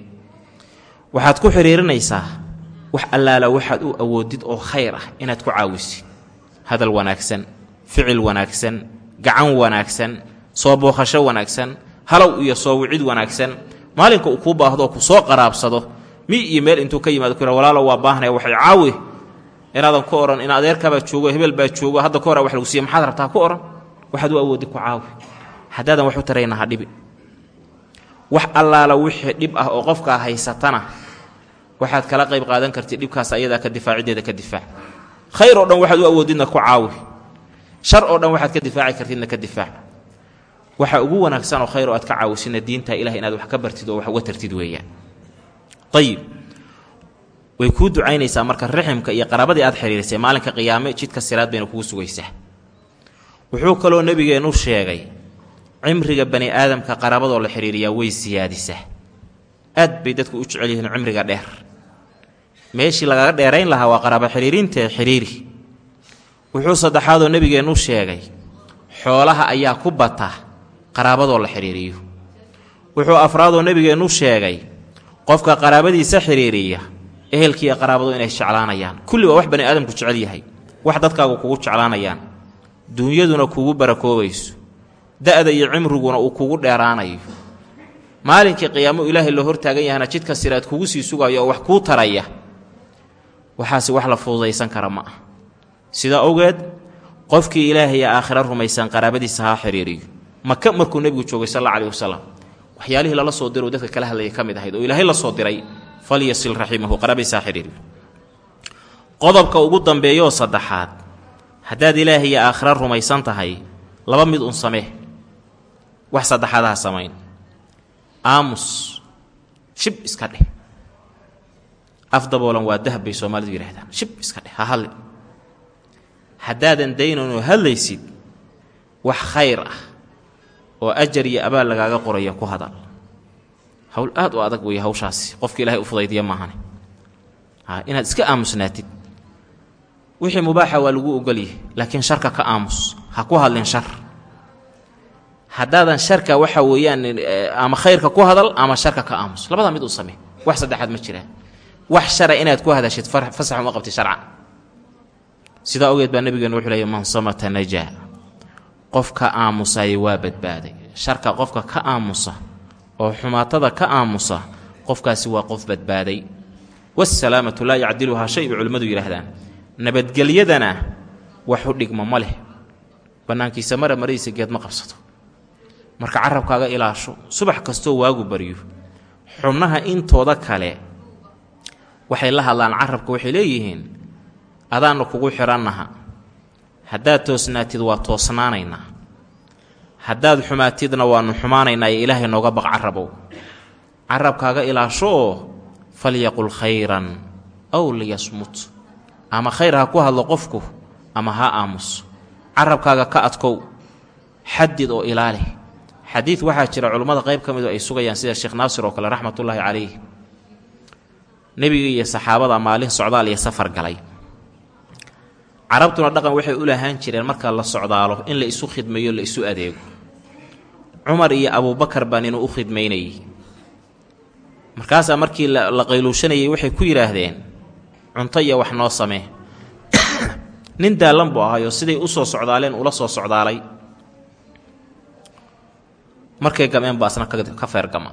waxaad ku xidhiirinaysaa wax allaala waxaad u awoodid oo khayr ah inaad ku caawisid. Hadal wanaagsan ficil wanaagsan gacan wanaagsan soo booqasho wanaagsan halow iyo soo wicid wanaagsan maalinka uu kuu baahdo oo ku qaraabsado mi iyo meel intuu ka yimaado ku walaalo waa baahnaya waxay caawi. Inaadan ku odhan in adeerkabaa joogo hebel baa joogo hadda ka hora wax lagu siiya maxaad rabtaa? Ku odhan waxaad u awooddi ku caawi. Haddaadan wax u tarayna ha dhibi. Wax allaala wixii dhib ah oo qofkaa haysatana waxaad kala qayb qaadan kartid dhibkaas ayadaa ka difaaciddeeda ka difaac. Khayr oo dhan waxaad u awoodidna ku caawi. Shar oo dhan waxaad ka difaaci kartidna ka difaac. Waxa ugu wanaagsan oo khayr oo aad ka caawisidna diinta ilaah inaad wax ka bartid oo wax uga tartid weeyaan. Ayib way kuu ducaynaysaa marka raximka iyo qaraabadii aad xidhiirisay maalinka qiyaame jidka siraad bayna kugu sugaysaa wuxuu kaloo nebigeennu sheegay cimriga bani aadamka qaraabadoo la xidhiiriyaa way siyaadisaa aad bay dadku u jecel yihiin cimriga dheer. Meeshii lagaga dheerayn lahaa waa qaraabo xidhiiriintee xidhiiri wuxuu saddexaadoo nebigeennu sheegay xoolaha ayaa ku bata qaraabadoo la xidhiiriyo wuxuu afraadoo nebigeennu sheegay qofka qaraabadiisa xidhiiriya ehelkiiyo qaraabadu inay jeclaanayaan. Kulli waa wax bani aadamku jecel yahay wax dadkaagu kugu jeclaanayaan duunyaduna kugu barakoobayso. Da-da iyo cimriguna uu kugu dheeraanayo. Maalinkii qiyaamo ilaahay loo hortaagan yahana jidka siraad kugu sii sugayo oo wax kuu taraya. Waxaasi wax la fududaysan kara ma ah sidaa ogeed qofkii ilaahay aakhira rumaysan qaraabadiisa ha xiriiriyo. Maka markuu nebigu joogay sal alla alih wasalam waxyaalihii lala soo diro dadka kala hadlaya ka mid ahayd oo ilaahay la soo diray falyasil raximahu qaraabadiisa ha xiriiriyo. Qodobka ugu dambeeyooo saddexaad haddaad ilaahay iyo aakhira rumaysan tahay laba mid un samee. Wax saddexaad ha samayn. Aamus shib iska dheh. Afdaboolan waa dahab bay soomaalidu yidhahdaan shib iska dheh ha hadli haddaadan daynaynoo hadlaysid wax khayr ah oo ajar iyo abaal lagaaga qoraya ku hadal. Hawl aad u adag weeye hawshaasi. Qofka ilaahay u fudaydiya maahane ha inaad iska aamusnaatid wixii mubaaxa waa lagu ogolyahay laakiin sharka ka aamus. Ha ku hadlin shar. Haddaadan sharka waxa weeyaan ama khayrka ku hadal ama sharka ka aamus. Labadaa mid u samee. Wax saddexaad ma jiraan. Wax shara inaad ku hadashid fasax uma qabti sharcan sidaa ogeed baa nabigeenu wuxuu leeyay man samata najaa qofka aamusay waa badbaaday. Sharka qofka ka aamusa oo xumaatada ka aamusa qofkaasi waa qof badbaaday. Waasalaamatu laa yacdiluhaa shay bay culimmadu yidhaahdaan nabadgelyadana wax u dhigma ma leh. Bannaankiisa mara maradiisa geed ma qabsato. Marka carabkaaga ilaasho subax kastoo waagu baryo xubnaha intooda kale waxay la hadlaan carabka waxay leeyihiin adaannu kugu xidhannaha haddaad toosnaatid waa toosnaanaynaa haddaad xumaatidna waannu xumaanaynaa ee ilaahay nooga baq carabow carabkaaga ilaasho oo falyaqul khayran aw liyasmut ama khayr ha ku hadlo qofku ama ha aamuso carabkaaga ka adkow xadid oo ilaali. Xadiid waxaa jira culummada qayb ka midu ay sugayaan sida sheekh naasir oo kale raxmatullaahi calayh nebiga iyo saxaabada maalin socdaal iyo safar galay. Carabtuna dhaqan waxay u lahaan jireen marka la socdaalo in la isu khidmeeyo la isu adeego. Cumar iyo abuubakar baan inuu u khidmaynayay markaasaa markii la qayluushanayay waxay ku yidhaahdeen cunto iyo wax noo samee. Nin daallan buu ahayoo siday u soo socdaaleen ula soo socdaalay. Markay gameen ba asna ka feergama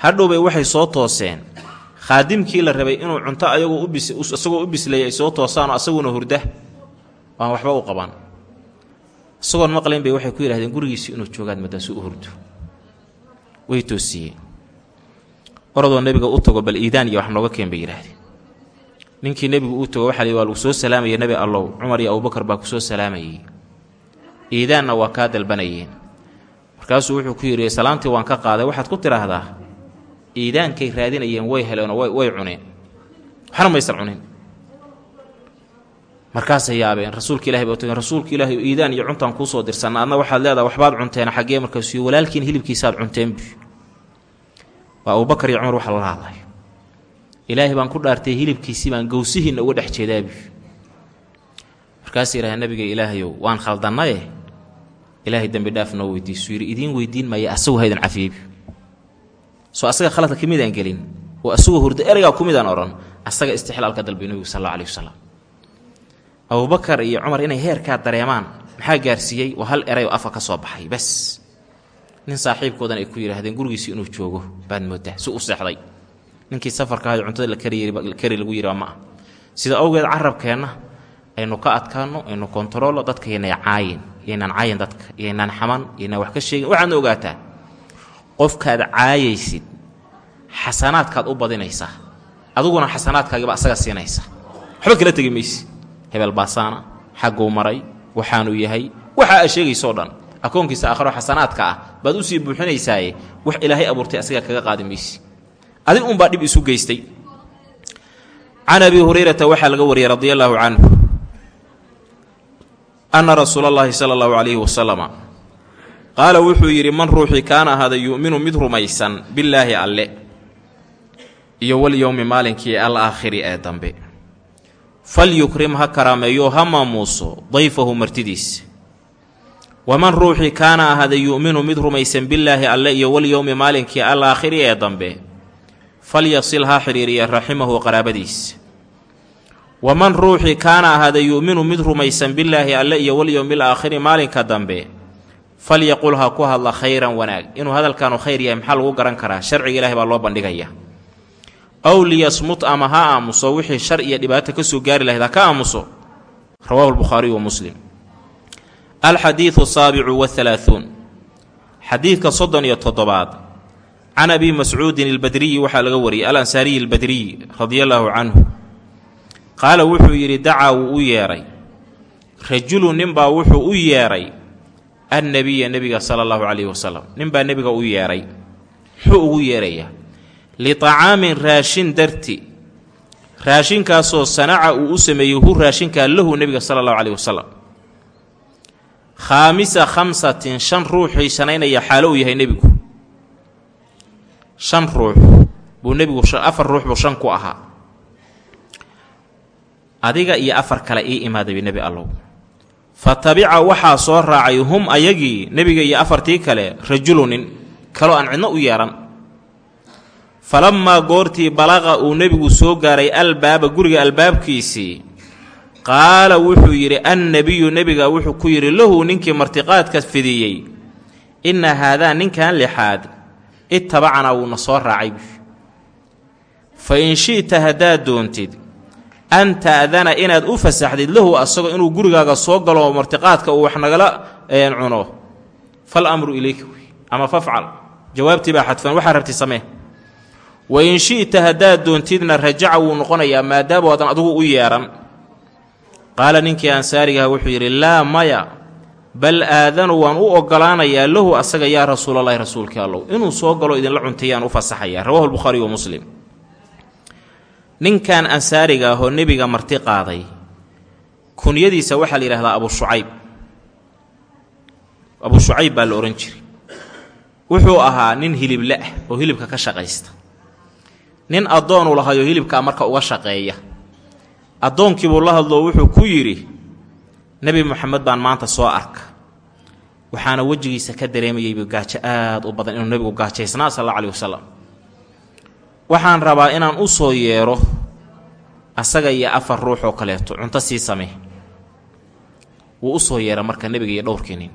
hadhowbay waxay soo tooseen. Khaadimkii la rabay inuu cunto ayagoo isagoo u bisleeyay ay soo toosaanoo asaguna hurda aan waxba u qaban isagoon maqlayn bay waxay ku yidhahdeen gurigiisii inuu joogaad madaasu u hurdo. Way toosiyeen. Oradoo nebiga u tago bal iidaan iyo wax nooga keen bay yidhaahdeen ninkii nebigu uu tago waxa la waa lagu soo salaamayay nebi allow cumar iyo abubakar baa ku soo salaamayey iidaanna waa kaa dalbanayeen markaasuu wuxuu ku yidhi salaantii waan ka qaaday waxaad ku tidhaahdaa iidaankay raadinayeen way heleenoo way cuneen. Waxna maysan cunin. Markaasay yaabeen rasuulka ilahi ba tageen rasuulka ilaahi iidaan iyo cuntaan kuusoo dirsanna adna waxaad leedaha waxbaad cunteen xaggee markaasuy walaalkiin hilibkiisaad cunteen waa abubakar iyo cumar waxa lala hadlay ilaahay baan ku dhaartay hilibkiisii baan gowsihiinna uga dhex jeedaabi. Markaas yidhaha nabiga ilaahayow waan khaldannaye ilaahay dembi dhaaf noo weydiisuu yidhi idiin weydiin maya asagu haydin cafiyebi soo asaga khaladka ka midaan gelin oo asagoo hurda ereygaa ku midaan odhan asaga istixlaal ka dalbay nebigu sal alla alih wasalam abubakar iyo cumar inay heerkaa dareemaan maxaa gaarsiiyey? Waa hal erey oo afa ka soo baxay bas. Nin saaxiibkoodan ay ku yidhaahdeen gurigiisi inuu joogo baad moodaa si u seexday ninkii safarka ahayd cuntada la kari lagu yidhi ma ah sida awgeed carabkeenna aynu ka adkaanno aynu kontaroollo dadka yaynay caayin yaynaan caayin dadka yaynaan xaman yaynaan wax ka sheegin. Waxaadna ogaataa qofkaad caayaysid xasanaadkaad u badinaysaa. Adiguna xasanaadkaagiba asaga siinaysa waxba kala tegi maysi. Hebel baasaana xagguu maray waxaanuu yahay. Waxa aa sheegaysoo dhan akoonkiisa aakharo xasanaadka ah baad u sii buuxinaysaaye wax ilaahay abuurtay asagaa kaga qaadi maysi adig unbaa dhib isu geystay. Can abi hurayrata waxaa laga wariyey radia allaahu canhu. Anna rasuula allaahi sala allahu calayhi wasalama qaala wuxuu yidhi man ruuxii kaana ahaada yu'minu mid rumaysan billaahi alle iyo walyowmi maalinkii al aakhiri ee dambe. Falyukrim ha karaameeyo ha maamuuso dayfahu martidiisa waman ruuxii kaana ahaada yu'minu mid rumaysan billaahi alle iyo walyowmi maalinkii al aakhiri ee dambe falyasil ha xidhiiriya raximahu qaraabadiisa waman ruuxii kaana ahaada yu'minu mid rumaysan billaahi alle iyo walyowmil aakhiri maalinka dambe falyaqul ha ku hadla khayran wanaag. Inuu hadalkaanu khayr yahay maxaa lagu garan karaa? Sharciga ilaahay baa loo bandhigaya. Aw liyasmut ama ha aamuso wixii shar iyo dhibaato ka soo gaari lahayd ha ka aamuso. Rawaahu lbukhaariyu wa muslim. Alxadiidu saabicu wahalaahuun xadiidka soddon iyo toddobaad can abi mascuudin albadriyi waxaa laga wariyey al ansaariyi albadriyi radia allaahu canhu qaala wuxuu yidhi dacaa wuu u yeedhay rajulu ninbaa wuxuu u yeedhay annebiya nebiga sala allahu calayhi wasalam ninbaa nebiga u yeedhay muxuu ugu yeedhayaa litacaamin raashin darti raashinkaasoo sanaca uu u sameeyey hu raashinkaa lahu nebiga sala allahu calayhi wasalam khaamisa khamsatin shan ruuxii shanaynaya xaalo uu yahay nebigu shan ruux buu nebigu afar ruux buu shan ku ahaa. Adiga iyo afar kale ii imaadayba nebi allow. Fa tabica waxaa soo raacay hum ayagii nebiga iyo afartii kale rajulu nin kaloo aan cidno u yeedhan falammaa goortii balaqa uu nebigu soo gaaray albaaba guriga albaabkiisii qaala wuxuu yidhi annebiyu nebiga wuxuu ku yidhi lahu ninkii martiqaadka fidiyey. Inna haadaa ninkan lixaad ittabacanaa wuuna soo raacay fa in shi'ta haddaad doontid an ta'dana inaad u fasaxdid lahu asagoo inuu gurigaaga soo galo martiqaadka uu wax nagala cuno. Fal amru ilayka ama fafcal. Jawaabtii baa xadfan. Waxaa rabti samee. Wa in shi'ta haddaad doontidna rajaca wuu noqonayaa maadaama waadan adigu u yeedhan qaala ninkii ansaarigaha wuxuu yidhi laa maya bal aadanu waan u ogolaanayaa lahu asaga yaa rasuulalahi rasuulkii allow. Inuu soo galo idinla cuntayaan u fasaxayaa rawahu lbukhaari wa muslim. Ninkan ansaariga ahoo nebiga marti qaaday. Kunyadiisa waxaa la yidhahdaa abu shucayb. Abu shucayb baa la odhan jiray. Wuxuu ahaa nin hilible ah oo hilibka ka shaqaysta. Nin addoonu lahayoo hilibkaa marka uga shaqeeya. Addoonkiibuu la hadloo wuxuu ku yidhi nebi moxamed baan maanta soo arka. Waxaana wejigiisa ka dareemayaybu gaajo aad u badan inuu nebigu gaajaysnaa sal alla alih wasalam waxaan rabaa inaan u soo yeedho asaga iyo afar ruux oo kaleeto. Cunto sii samee. Wuu u soo yeedha marka nebiga iyo dhowrkii nin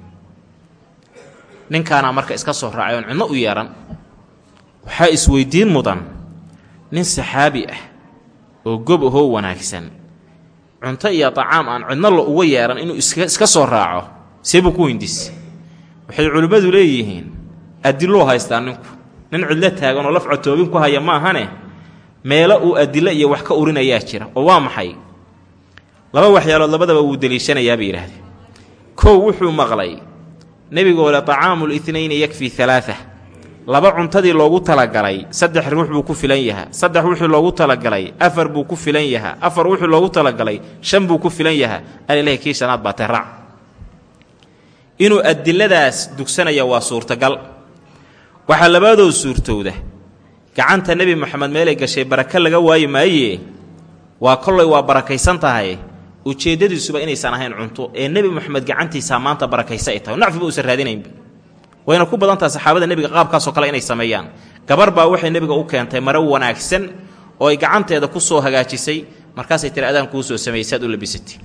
ninkaanaa marka iska soo raacay oon cidno u yeedhan waxaa isweydiin mudan nin saxaabi ah oo gob ahoo wanaagsan cunto iyo tacaam aan cidno la uga yeedhan inuu iska soo raaco. Seebuu ku hindis waxay culimmadu leeyihiin adiluu haystaa ninku. Nin cidlo taagan oo laf cotoobin ku haya ma ahane meelo uu adilo iyo wax ka urinayaa jira. Oo waa maxay? Laba waxyaalood labadaba wuu deliishanayaa bay yidhaahdeen kow wuxuu maqlay nebigoo le tacaamul itnayni yakfii alaaa laba cuntadii loogu talagalay saddex ruux buu ku filan yahaa saddex wixii loogu talagalay afar buu ku filan yahaa afar wixii loogu talagalay shan buu ku filan yahaa alilahi kii shanaad baa tee raac. Inuu adiladaas dugsanaya waa suurtagal. Waxaa labaadoo suurtowda. Gacanta nebi moxamed meelay gashay baraka laga waayi maaye waa kollay waa barakaysan tahay. Ujeeddadiisuba inaysan ahayn cunto ee nebi moxamed gacantiisaa maanta barakaysa ay tahay. Nacfiba uusan raadinaynba wayna ku badan tahay saxaabada nebiga qaabkaasoo kale inay sameeyaan. Gabar baa waxay nebiga u keentay maro wanaagsan oo ay gacanteeda ku soo hagaajisay. Markaasay tiri adaan kuu soo sameeyey saad u labisatay.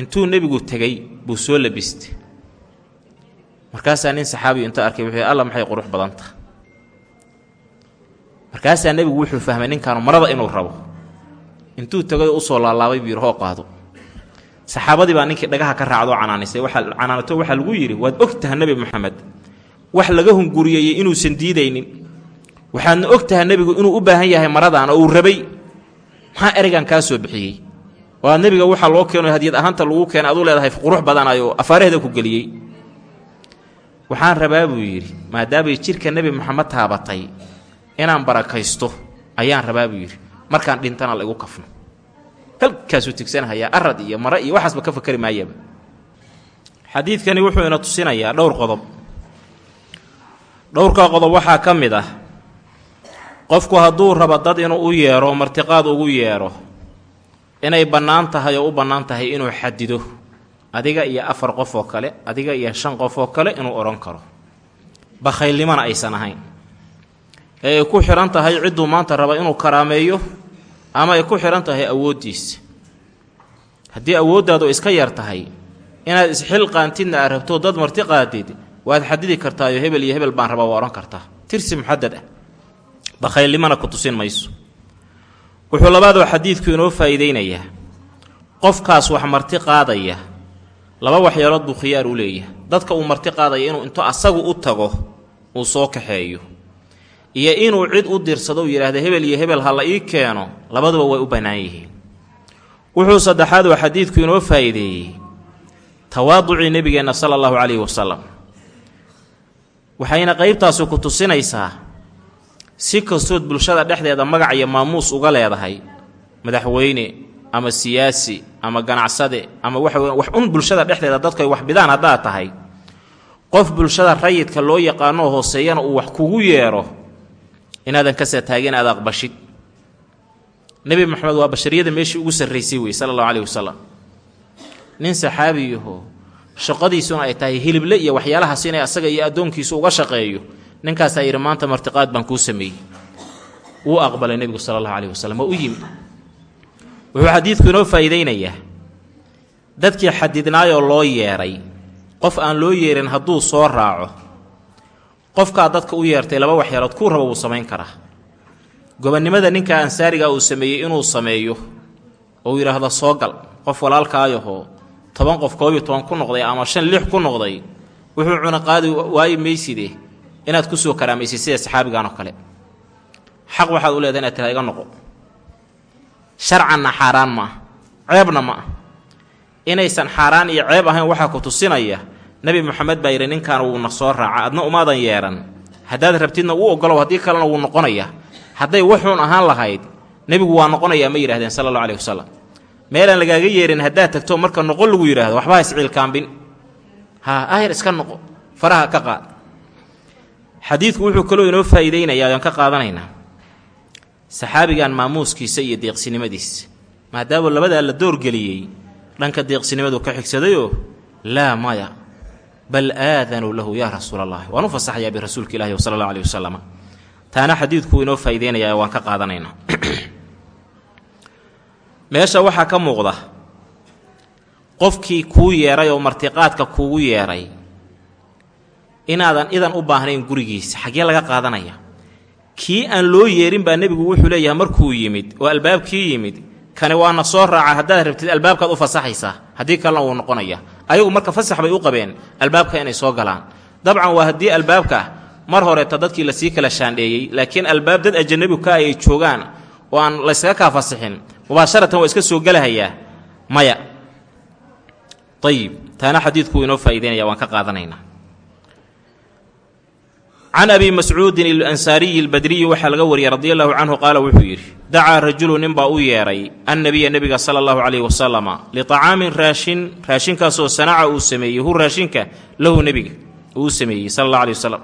Intuu nebigu tegey buu soo labistay. Markaasaa nin saxaabiyu inta arkay wuxuu alla maxay qurux badan taha markaasaa nebigu wuxuu fahmay ninkaanu marada inuu rabo. Intuu tagay u soo laalaabay buu yidhi hoo qaado saxaabadii baa ninkii dhagaha ka raacdoo canaanisay waaa canaanato waxaa lagu yidhi waad og taha nebi moxamed wax laga hunguriyeeyey inuusan diidaynin waxaadna og taha nebigu inuu u baahan yahay maradan oo uu rabay. Maxaa ereygan kaa soo bixiyey? Aad nebiga waxaa loo keeno hadiyad ahaanta lagu keenay aduu leedahay qurux badanayo afaaraheeda ku geliyey. Waxaan rabaa buu yidhi maadaamay jidhka nebi moxamed taabatay inaan barakaysto ayaan rabaa buu yidhi. Markaan dhintana la igu kafno halkaasuu tigsanahayaa arad iyo mare iyo waxaasba ka fakari maayaba xadiidkani wuxuu ina tusinayaa dhowr qodob. Dhowrkaa qodob waxaa ka mid ah qofku hadduu rabo dad inuu u yeedho martiqaad ugu yeedho inay bannaan tahay oo u bannaan tahay inuu xadido adiga iyo afar qof oo kale adiga iyo shan qof oo kale inuu odhan karo. Bakhaylnimona aysan ahayn. Ee ay ku xidhan tahay cidduu maanta raba inuu karaameeyo ama ay ku xidhan tahay awooddiisa haddii awooddaadu iska yar tahay inaad isxilqaantidna aad rabto dad marti qaadid waad xadidi kartaayo hebel iyo hebel baan rabaa waa odhan kartaa. Tirsi muxadad ah. Bakhaylnimana ku tusin mayso. Wuxuu labaadoo xadiidku inoo faa'iideynayaa qofkaas wax marti qaadaya laba waxyaalood buu khiyaar u leeyahay. Dadka uu marti qaadaya inuu intuu asagu u tago uu soo kaxeeyo iyo inuu cid u dirsado uu yidhaahda hebel iyo hebel ha la ii keeno labaduba way u bannaan yihiin. Wuxuu saddexaad xadiidku inoo faa'iideeyey tawaaducii nebigeenna sala allahu calayhi wasalam waxayna qaybtaasi ku tusinaysaa si kastood bulshada dhexdeeda magac iyo maamuus uga leedahay madaxweyne ama siyaasi ama ganacsade ama waxa wax un bulshada dhexdeeda dadku ay wax bidaan haddaad tahay. Qof bulshada rayidka loo yaqaanoo hooseeyana uu wax kugu yeedho inaadan kasee taagin aad aqbashid. Nebi maxamed waa bashariyada meeshii ugu sarraysay wey sala allahu caleyhi wasalam nin saxaabiyaho shaqadiisuna ay tahay hilible iyo waxyaalahaas inay asaga iyo addoonkiisu uga shaqeeyo. Ninkaasaa yidhi maanta martiqaad baan kuu sameeyey. Wuu aqbalay nebigu sala allahu caleyhi wasalam waa u yimid. Wuxuu xadiidku inoo faa'iideynayaa dadkii xadidnaayoo loo yeedhay qof aan loo yeerin hadduu soo raaco qofkaa dadka u yeertay laba waxyeelood kuu raba wuu samayn karaa. Gobonnimada ninka ansaariga uu sameeyey inuu sameeyo ou yidhaahdo soo gal qof walaalkaayahoo toban qof koob iyo toban ku noqday ama shan lix ku noqday wuxuu cuna qaadi waayi mayside inaad ku soo karaamaysid sida saxaabigan oo kale. Xaq waxaad u leedahay inaad tiraha iga noqo. Sharcanna xaaraan ma ah ceebna ma ah inaysan xaaraan iyo ceeb ahayn waxaa ku tusinaya nebi moxamed baa yidhi ninkan wuuna soo raaca adna umaadan yeedhan haddaad rabtidna u ogolow haddii kalena wuu noqonaya. Hadday waxuun ahaan lahayd nebigu waa noqonayaa ma yidhahdeen sala allahu aleyhi wasalam meelaan lagaaga yeerin haddaad tagto marka noqon lagu yidhahdo waxba ha isciilkaambin ha ahir iska noqo faraha ka qaad. Xadiidku wuxuu kaloo inoo faa'iideynayaa ayaan ka qaadanaynaa. Saxaabigan maamuuskiisa iyo deeqsinimadiisa maadaama labadaa la doorgeliyey dhanka deeqsinimadu ka xigsadayoo laa maya bal aadanuu lahu yaa rasuula allahi waan u fasaxayaa birasuulka ilahi sala allahu aleyhi wasalam taana xadiidku inoo faa'iideynayaa waan ka qaadanaynaa meesha waxaa ka muuqda qofkii kuu yeedhay oo martiqaadka kuugu yeedhay inaadan idan u baahnayn gurigiisa. Xaggee laga qaadanaya? Kii aan loo yeerin baa nebigu wuxuu leeyahay markuu yimid oo albaabkii yimid kani waana soo raaca haddaad rabtid albaabkaad u fasaxaysaa. Haddii kalena wuu noqonaya. Ayagu marka fasax bay u qabeen albaabka inay soo galaan. Dabcan waa haddii albaabka mar horeeta dadkii la sii kala shaandheeyey laakiin albaab dad ajanabigu ka ay joogaan oo aan laysaga kaa fasixin mubaasharatan waa iska soo gelahayaa maya. Ayib taana xadiidku inoo faa'ideynaya waan ka qaadanaynaa can abi mascuudin alansaariyi albadriyi waxaa laga wariyey radi allahu canhu qaala wuxuu yidhi dacaa rajulu ninbaa u yeedhay annabiya nebiga sala allahu caleyhi wasalama liطacaamin raashin raashinkaasoo sanaca uu sameeyey hu raashinka lahu nebiga uu sameeyey sala allah aley wasalam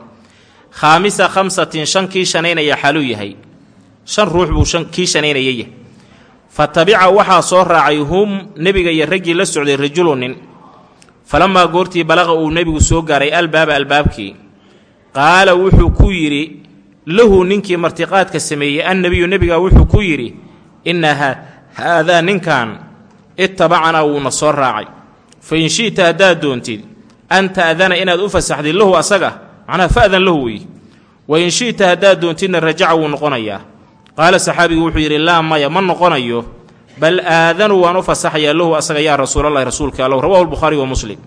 khaamisa khamsatin shan shanaynaya xaaluu yahay. Shan ruux buu kii shanaynayay fa tabica waxaa soo raacay hum nebiga iyo raggii la socday rajulu nin. Falamaa goortii balaqa uu nebigu soo gaaray albaaba albaabkii qaala wuxuu ku yidhi lahu ninkii martiqaadka sameeyey annebiyu nebigaa wuxuu ku yidhi inna haadaa ninkan ittabacanaa wuuna soo raacay. Fa in shi'ta haddaad doontid an ta'dana inaad u fasaxdid lahu asaga macnaha fa'dan lahu wey wa in shi'ta haddaad doontidna rajaca wuu noqonayaa. Qaala saxaabigu wuxuu yidhi laa maya ma noqonayo bal aadanu waan u fasaxayaa lahu asaga yaa rasuulallahi rasuulka allow rawahu lbukhaari wa muslim.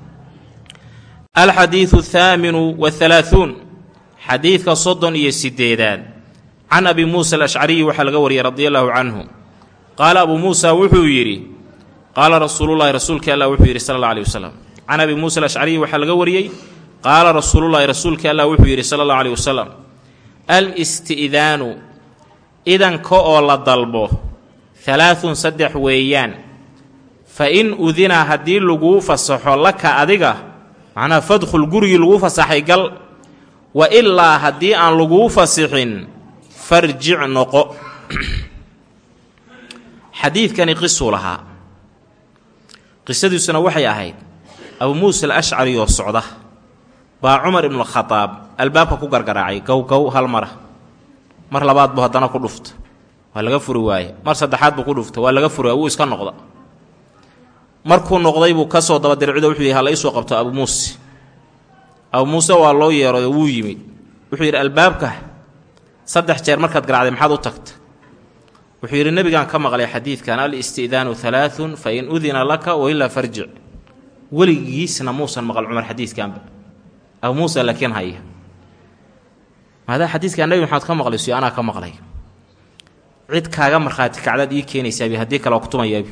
Alxadiidu athaaminu wahalaahuun xadiidka soddon iyo siddeedaad can abi muusa alashcariyi waxaa laga wariyey radi allaahu canhu. Qaala abuu muusa wuxuu yidhi qaala rasuulullahi rasuulkii allah wuxuu yidhi sala alla aleyh wasalam can abi muusa alashcariyi waxaa laga wariyey qaala rasuulullahi rasuulkii allah wuxuu yidhi sala allahu aleyh wasalam al-isti'daanu idanka oo la dalbo halaathun saddex weeyaan fa in udina haddii laguu fasaxo laka adiga macnaha fadkhul gurigii laguu fasaxay gal wa ilaa haddii aan laguu fasixin farjic noqo. Xadiidkani qisuu lahaa. Qisadiisuna waxay ahayd abuu muusa alashcari oo socda. Baa cumar ibnukhadaab albaabka ku gargaraacay gow gow hal mara mar labaad buu haddana ku dhufta waa laga furi waaye. Mar saddexaad buu ku dhufta waa laga furi waay wuu iska noqda. Markuu noqday buu ka soo dabadircido wuxuu yidhi hala iisoo qabto abu muuse abu muuse waa loo yeerayo wuu yimid. Wuxuu yidhi albaabka saddex jeer markaad garacday maxaad u tagta wuxuu yidhi nebigaan ka maqlay xadiidkan al isti'daanu halaaun fa in udina laka wailaa farjic weligiisna muusan maqal cumar xadiidkanba abu muuse laakiin haya. Maadaa xadiidkaa nebi maxamed ka maqlayso anaa ka maqlay. Cid kaaga markhaati kacdaad ii keenaysaabi haddii kale kutumayaabi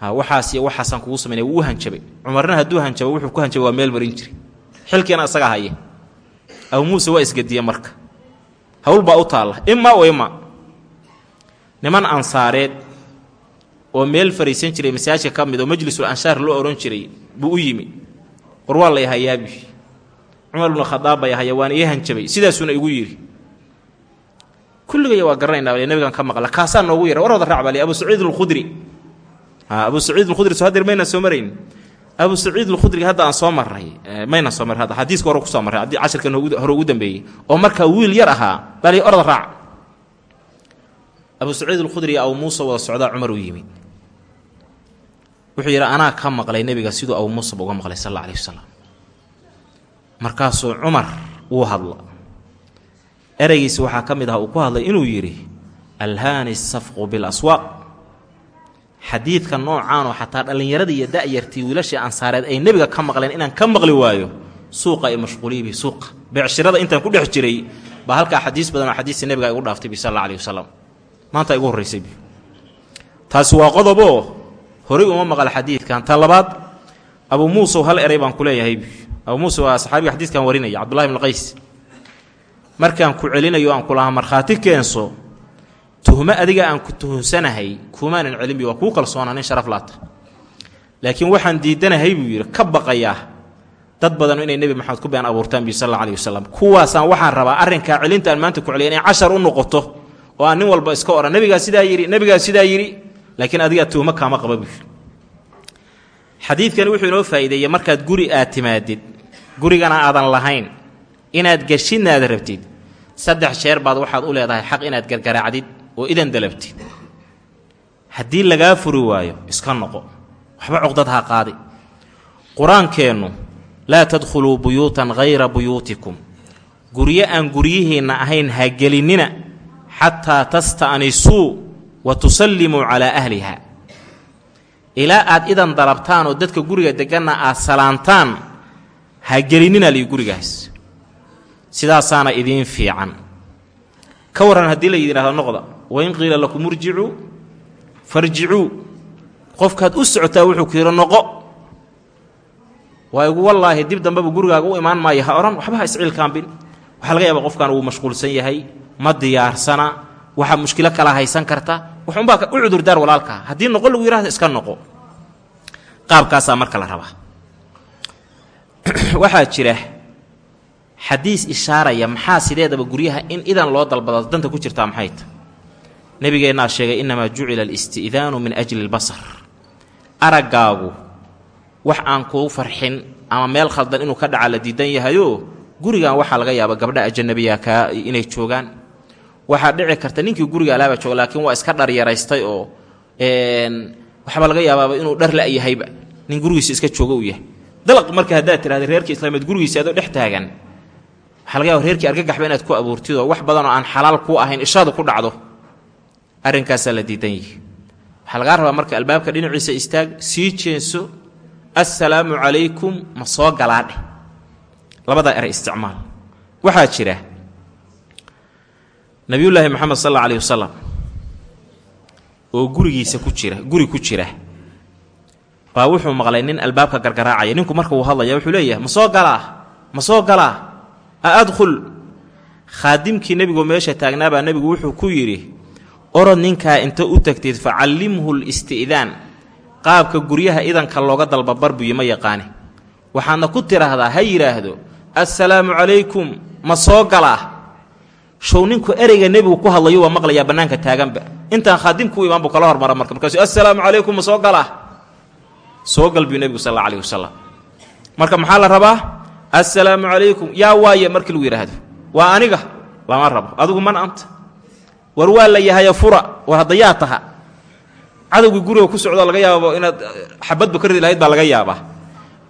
waxaas iyo waxaasaan kugu samaynaya wuu hanjabay. Cumarna hadduu hanjabo wuxuu ku hanjabay waa meel marin jiray. Xilkiina isaga haya abu muuse waa isgediye marka. Hawl baa u taalla imaa wa imaa niman ansaareed oo meel fariisan jiray masaajka ka mid oo majlisul anshaar loo odhan jiray buu u yimi. War waa lay hayaabi cumar bnu khadaab bay haya waana ii hanjabay. Sidaasuuna igu yidhi. Kulligay waa garanaynaa nebigan ka maqla. Kaasaa noogu yara war wada raac bale abu saciid alkhudri abu saciid alkhudri soo hadeer maynaan soo marayn. Abu saciid alkhudriga hadda aan soo marray maynaan soo marray hadda. Xadiiska hore ku soo marray cashirkan hore ugu dambeeyey. Oo markaa wiil yar ahaa bale orda raac. Abu saciid alkhudri abu muuse wada socdaa cumar u yimid. Wuxuu yidhi anaa ka maqlay nebiga siduu abu muuseba uga maqlay sal alla wasalam markaasuu cumar wuu hadla. Ereygiisa waxaa ka mid ah uu ku hadlay inuu yidhi alhaani safqu bilaswaaq xadiidka noocaanoo xataa dhallinyarada iyo da'yartii wiilashii ansaareed ay nebiga ka maqleen inaan ka maqli waayo suuqa ay mashquuliyibi suuqa. Beecshirada intaan ku dhex jiray baa halkaa xadiis badan oo xadiista nebiga igu dhaaftay bi sal alla wasalam maanta igu horraysay bi taasi waa qodoboo horay uma maqal xadiidkan. Tan labaad abuu muusow hal eray baan ku leeyahay abuu muuse waa saxaabiga xadiidkan warinaya cabdullahi bn qays. Markaan ku celinayo aan kulahaa markhaati keenso tuhmo adiga aan ku tuhumsanahay kumaanan celinbi waa kuu kalsoonaa nin sharaf laata laakiin waxaan diidanahay buu yidhi ka baqayaa dad badan inay nebi maxamed ku been abuurtaan bi sal alla wasalam kuwaasaan waxaan rabaa arrinkaa celinta aan maanta ku celiya inay cashar u noqoto oo aan nin walba iska odhan nebigaa sidaa yidhi nebigaa sidaa yidhi laakiin adigaa tuhmo kaama qaba buu xadiidkani wuxuu inoo faa'iideeyey markaad guri aad timaadid gurigana aadan lahayn inaad geshidnaad rabtid saddex jeer baad waxaad u leedahay xaq inaad gargaraacdid oo idan dalabtid. Haddii lagaa furi waayo iska noqo. Waxba cuqdad ha qaadi. Qur'aankeennu laa tadkhuluu buyuutan hayra buyuutikum. Guryo aan guryihiinna ahayn ha gelinnina xataa tasta'nisuu wa tusallimuu calaa ahliha. Ilaa aad idan dalabtaan oo dadka guriga degganna aad salaantaan ha gelinnina lii gurigaas. Sidaasaana idiin fiican. Ka warran haddii la yidhahdo noqda wain qiila lakum urjicuu farjicuu qofkaad u socotaa wuxuu ku noqo. Waa igu dib dambeba gurigaaga u imaan maayo. Ha odhan waxba ha isciilkaambin waxaa laga yaaba qofkan wuu mashquulsan yahay ma diyaarsana waxaa mushkilo kala haysan karta. Waxunbaa u cudurdaar walaalkaa haddii noqo lagu yidhahdo iska noqo. Qaabkaasaa marka la rabaa. Waxaa jira xadiis ishaaraya maxaa sideedaba guryaha in idan loo dalbado danta ku jirtaa maxay ta nebigeennaa sheegay innamaa jucila alisti'daanu min ajli lbasar araggaagu wax aan kuu farxin ama meel khaldan inuu ka dhaca la diidan yahayoo gurigan waxaa laga yaaba gabdha ajanabiya kaa inay joogaan. Waxaa dhici karta ninkii guriga alaaba jooga laakiin waa iska dharyaraystay oo waxaaba laga yaabaaba inuu dhar la-yahayba nin gurigiisa iska jooga uu yahay. Dalaq marka haddaad tidhahda reerkii islaameed gurigiisa adoo dhex taagan waxaa laga yaba reerkii argagaxba inaad ku abuurtid oo wax badanoo aan xalaal ku ahayn ishaadu ku dhacdo arrinkaasaa la diidan yihi waxaa lagaa rabaa marka albaabka dhinaciisa istaag sii jeenso assalaamu calaykum ma soo galaadheh labadaa eray isticmaal. Waxaa jira nabiyullaahi moxamed sal alla alayh wasalam oo gurigiisa ku jira guri ku jira. Baa wuxuu maqlay nin albaabka gargaraacaya. Ninku marka uu hadlaya wuxuu leeyahay ma soo galaa? Ma soo galaa? A adkhul. Khaadimkii nebigu meesha taagnaabaa nebigu wuxuu ku yidhi orod ninkaa inta u tagtid fa callimhu listi'daan qaabka guryaha idanka looga dalbabar buyi ma yaqaane waxaadna ku tidhaahdaa ha yidhaahdo assalaamu calaykum ma soo galaa show ninku ereyga nebigu ku hadlayo waa maqlayaa bannaanka taaganba. Intaan khaadimku u imaan buu kala hormara marka. Markaasu assalaamu calaykum ma soo galaa soo gal buu nebigu sal alla wasalam marka maxaa la rabaa? Assalaamu calaykum. Yaa waaye markii lagu yidhaahdo waa aniga? Lama rabo. Adigu man anta war waa la yahayo fura. War hadda yaa taha. Cadowgii guriga ku socdo laga yaabo inaad xabadba ka ridi lahayd baa laga yaabaa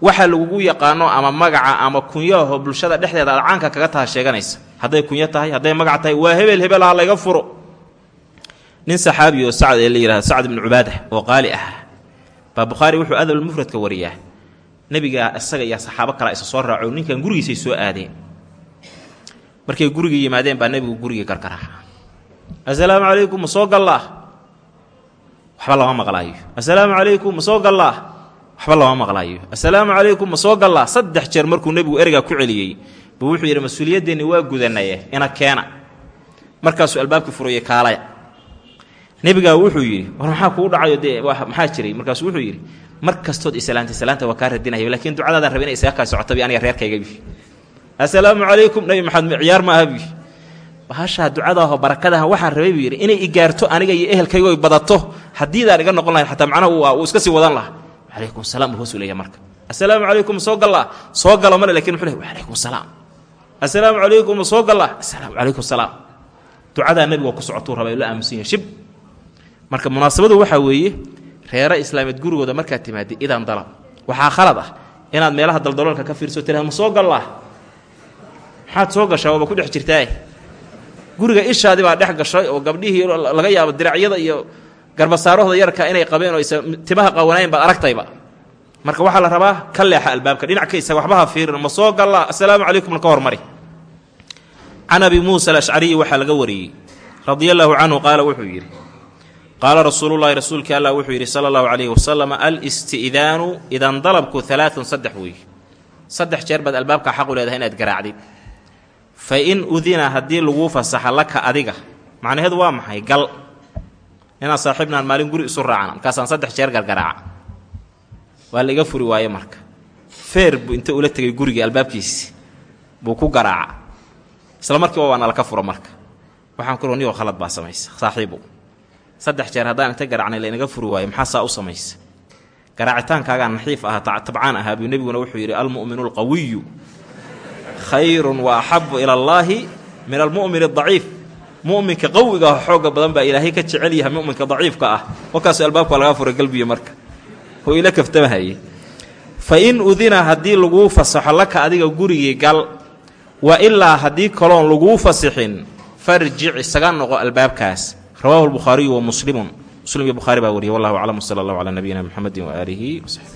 waxa lagugu yaqaano ama magaca ama kunyaho bulshada dhexdeeda aad caanka kaga taha sheeganaysa. Hadday kunyo tahay hadday magac tahay waa hebel hebel ha layga furo. Nin saxaabi oo sacd ee la yihahdo sacd ibnu cubaada oo qaali ah baa bukhaari wuxuu adabulmufradka wariyaa. Nebiga isaga iyo saxaabo kale isa soo raaco ninkan gurigiisay soo aadeen. Markay gurigii yimaadeen baa nebigu gurigii gargaraaca assalaamu calaykum ma soo gallaa waxba lama maqlaayo. Assalaamu calaykum soo gallaa waxba lama maqlaayo. Assalaamu calaykum soo gallaa saddex jeer markuu nebigu ereygaa ku celiyey buu wuxuu yidhi mas'uuliyadeenni waa gudanaye ina keena. Markaasuu albaabkii furayay kaalaya. Nebigaa wuxuu yidhi war maxaa kugu dhacayo? Dee maxaa jiray? Markaasuu wuxuu yidhi mar kastood islaantay salaanta waa kaa radinaya lakiin ducadaadaan rabay ina isaga kaa socotabi aniga reerkaygabi assalaamu calaykum nabi maxamed ciyaar ma aha bi bahashaa ducadaaho barakadaha waxaan rabay buu yidhi inay igaarto aniga iyo ehelkaygo ay badato haddiidaan iga noqon lahayn xataa macnaha waa uu iska sii wadan lahaa. Wacalaykum salam hoos leeya marka. Assalaamu calaykum soo gallaa. Soo galo male laakiin muxuu leh wacalaykum salaam. Assalaamu calaykum soo gallaa. Assalaamu calaykum salaam. Ducadaa nebiga ku socotuu rabaa la aamusan yahay shib. Marka munaasabadu waxaa weeye reere islaameed gurigooda markaad timaadi idan dalab. Waxaa khalad ah inaad meelaha daldaloolka ka fiirso tiraad ma soo gallaa? Maxaad soo gashaa? Waaba ku dhex jirtaae guriga ishaadii baa dhex gashay oo gabdhihii laga yaabo diracyada iyo garbasaarahooda yarka inay qabeen oo aysa timaha qawanayn baad aragtayba. Marka waxaa la rabaa ka leexa albaabka dhinac ka isaga waxbaha fiirin ma soo gallaa assalaamu calaykumna ka hormari. Can abi muusa alashcariyi waxaa laga wariyey radia allaahu canhu qaala wuxuu yidhi qaala rasuulullahi rasuulkii allah wuxuu yidhi sala allahu calayhi wasalam alisti'daanu idan dalabku alaaun saddex weeye saddex jeer baad albaabka xaqu leedahay inaad garaacdid fa in udina haddii laguu fasaxa laka adiga. Macnaheedu waa maxay? Gal. Inaan saaxiibnaan maalin guri isu raacna markaasaan saddex jeer gargaraaca. Waa la iga furi waaye marka. Feer buu inta ula tegay gurigii albaabkiisi. Buu ku garaaca isla markiiba waa nalaka furo marka. Waxaan ku niyo khalad baa samaysa saaxiibow. Saddex jeer haddaan inta garaacnay la inaga furi waayo maxaa saa u samaysa? Garaacitaankaagaa naxiif aha tabcaan ahaa buu nebiguna wuxuu yidhi almu'minu alqawiyu khayrun wa axabu ila allaahi min almu'min adaciif mu'minka qawiga ah xooga badan baa ilaahay ka jecel yahay mu'minka daciifka ah. Wakaasu albaabka lagaa fura galbiyo marka. Oo ila kaftamahaye fa in udina haddii laguu fasaxo laka adiga gurigii gal wa ilaa haddii kaloon laguu fasixin farjic isaga noqo albaabkaas. Rawaahu lbukhaariyu wa muslimun. Muslim iyo bukhaari baa wariyay. Wallahu aclam. Wsala allahu calaa nabiyina muxamedi waaalihi wasaxbi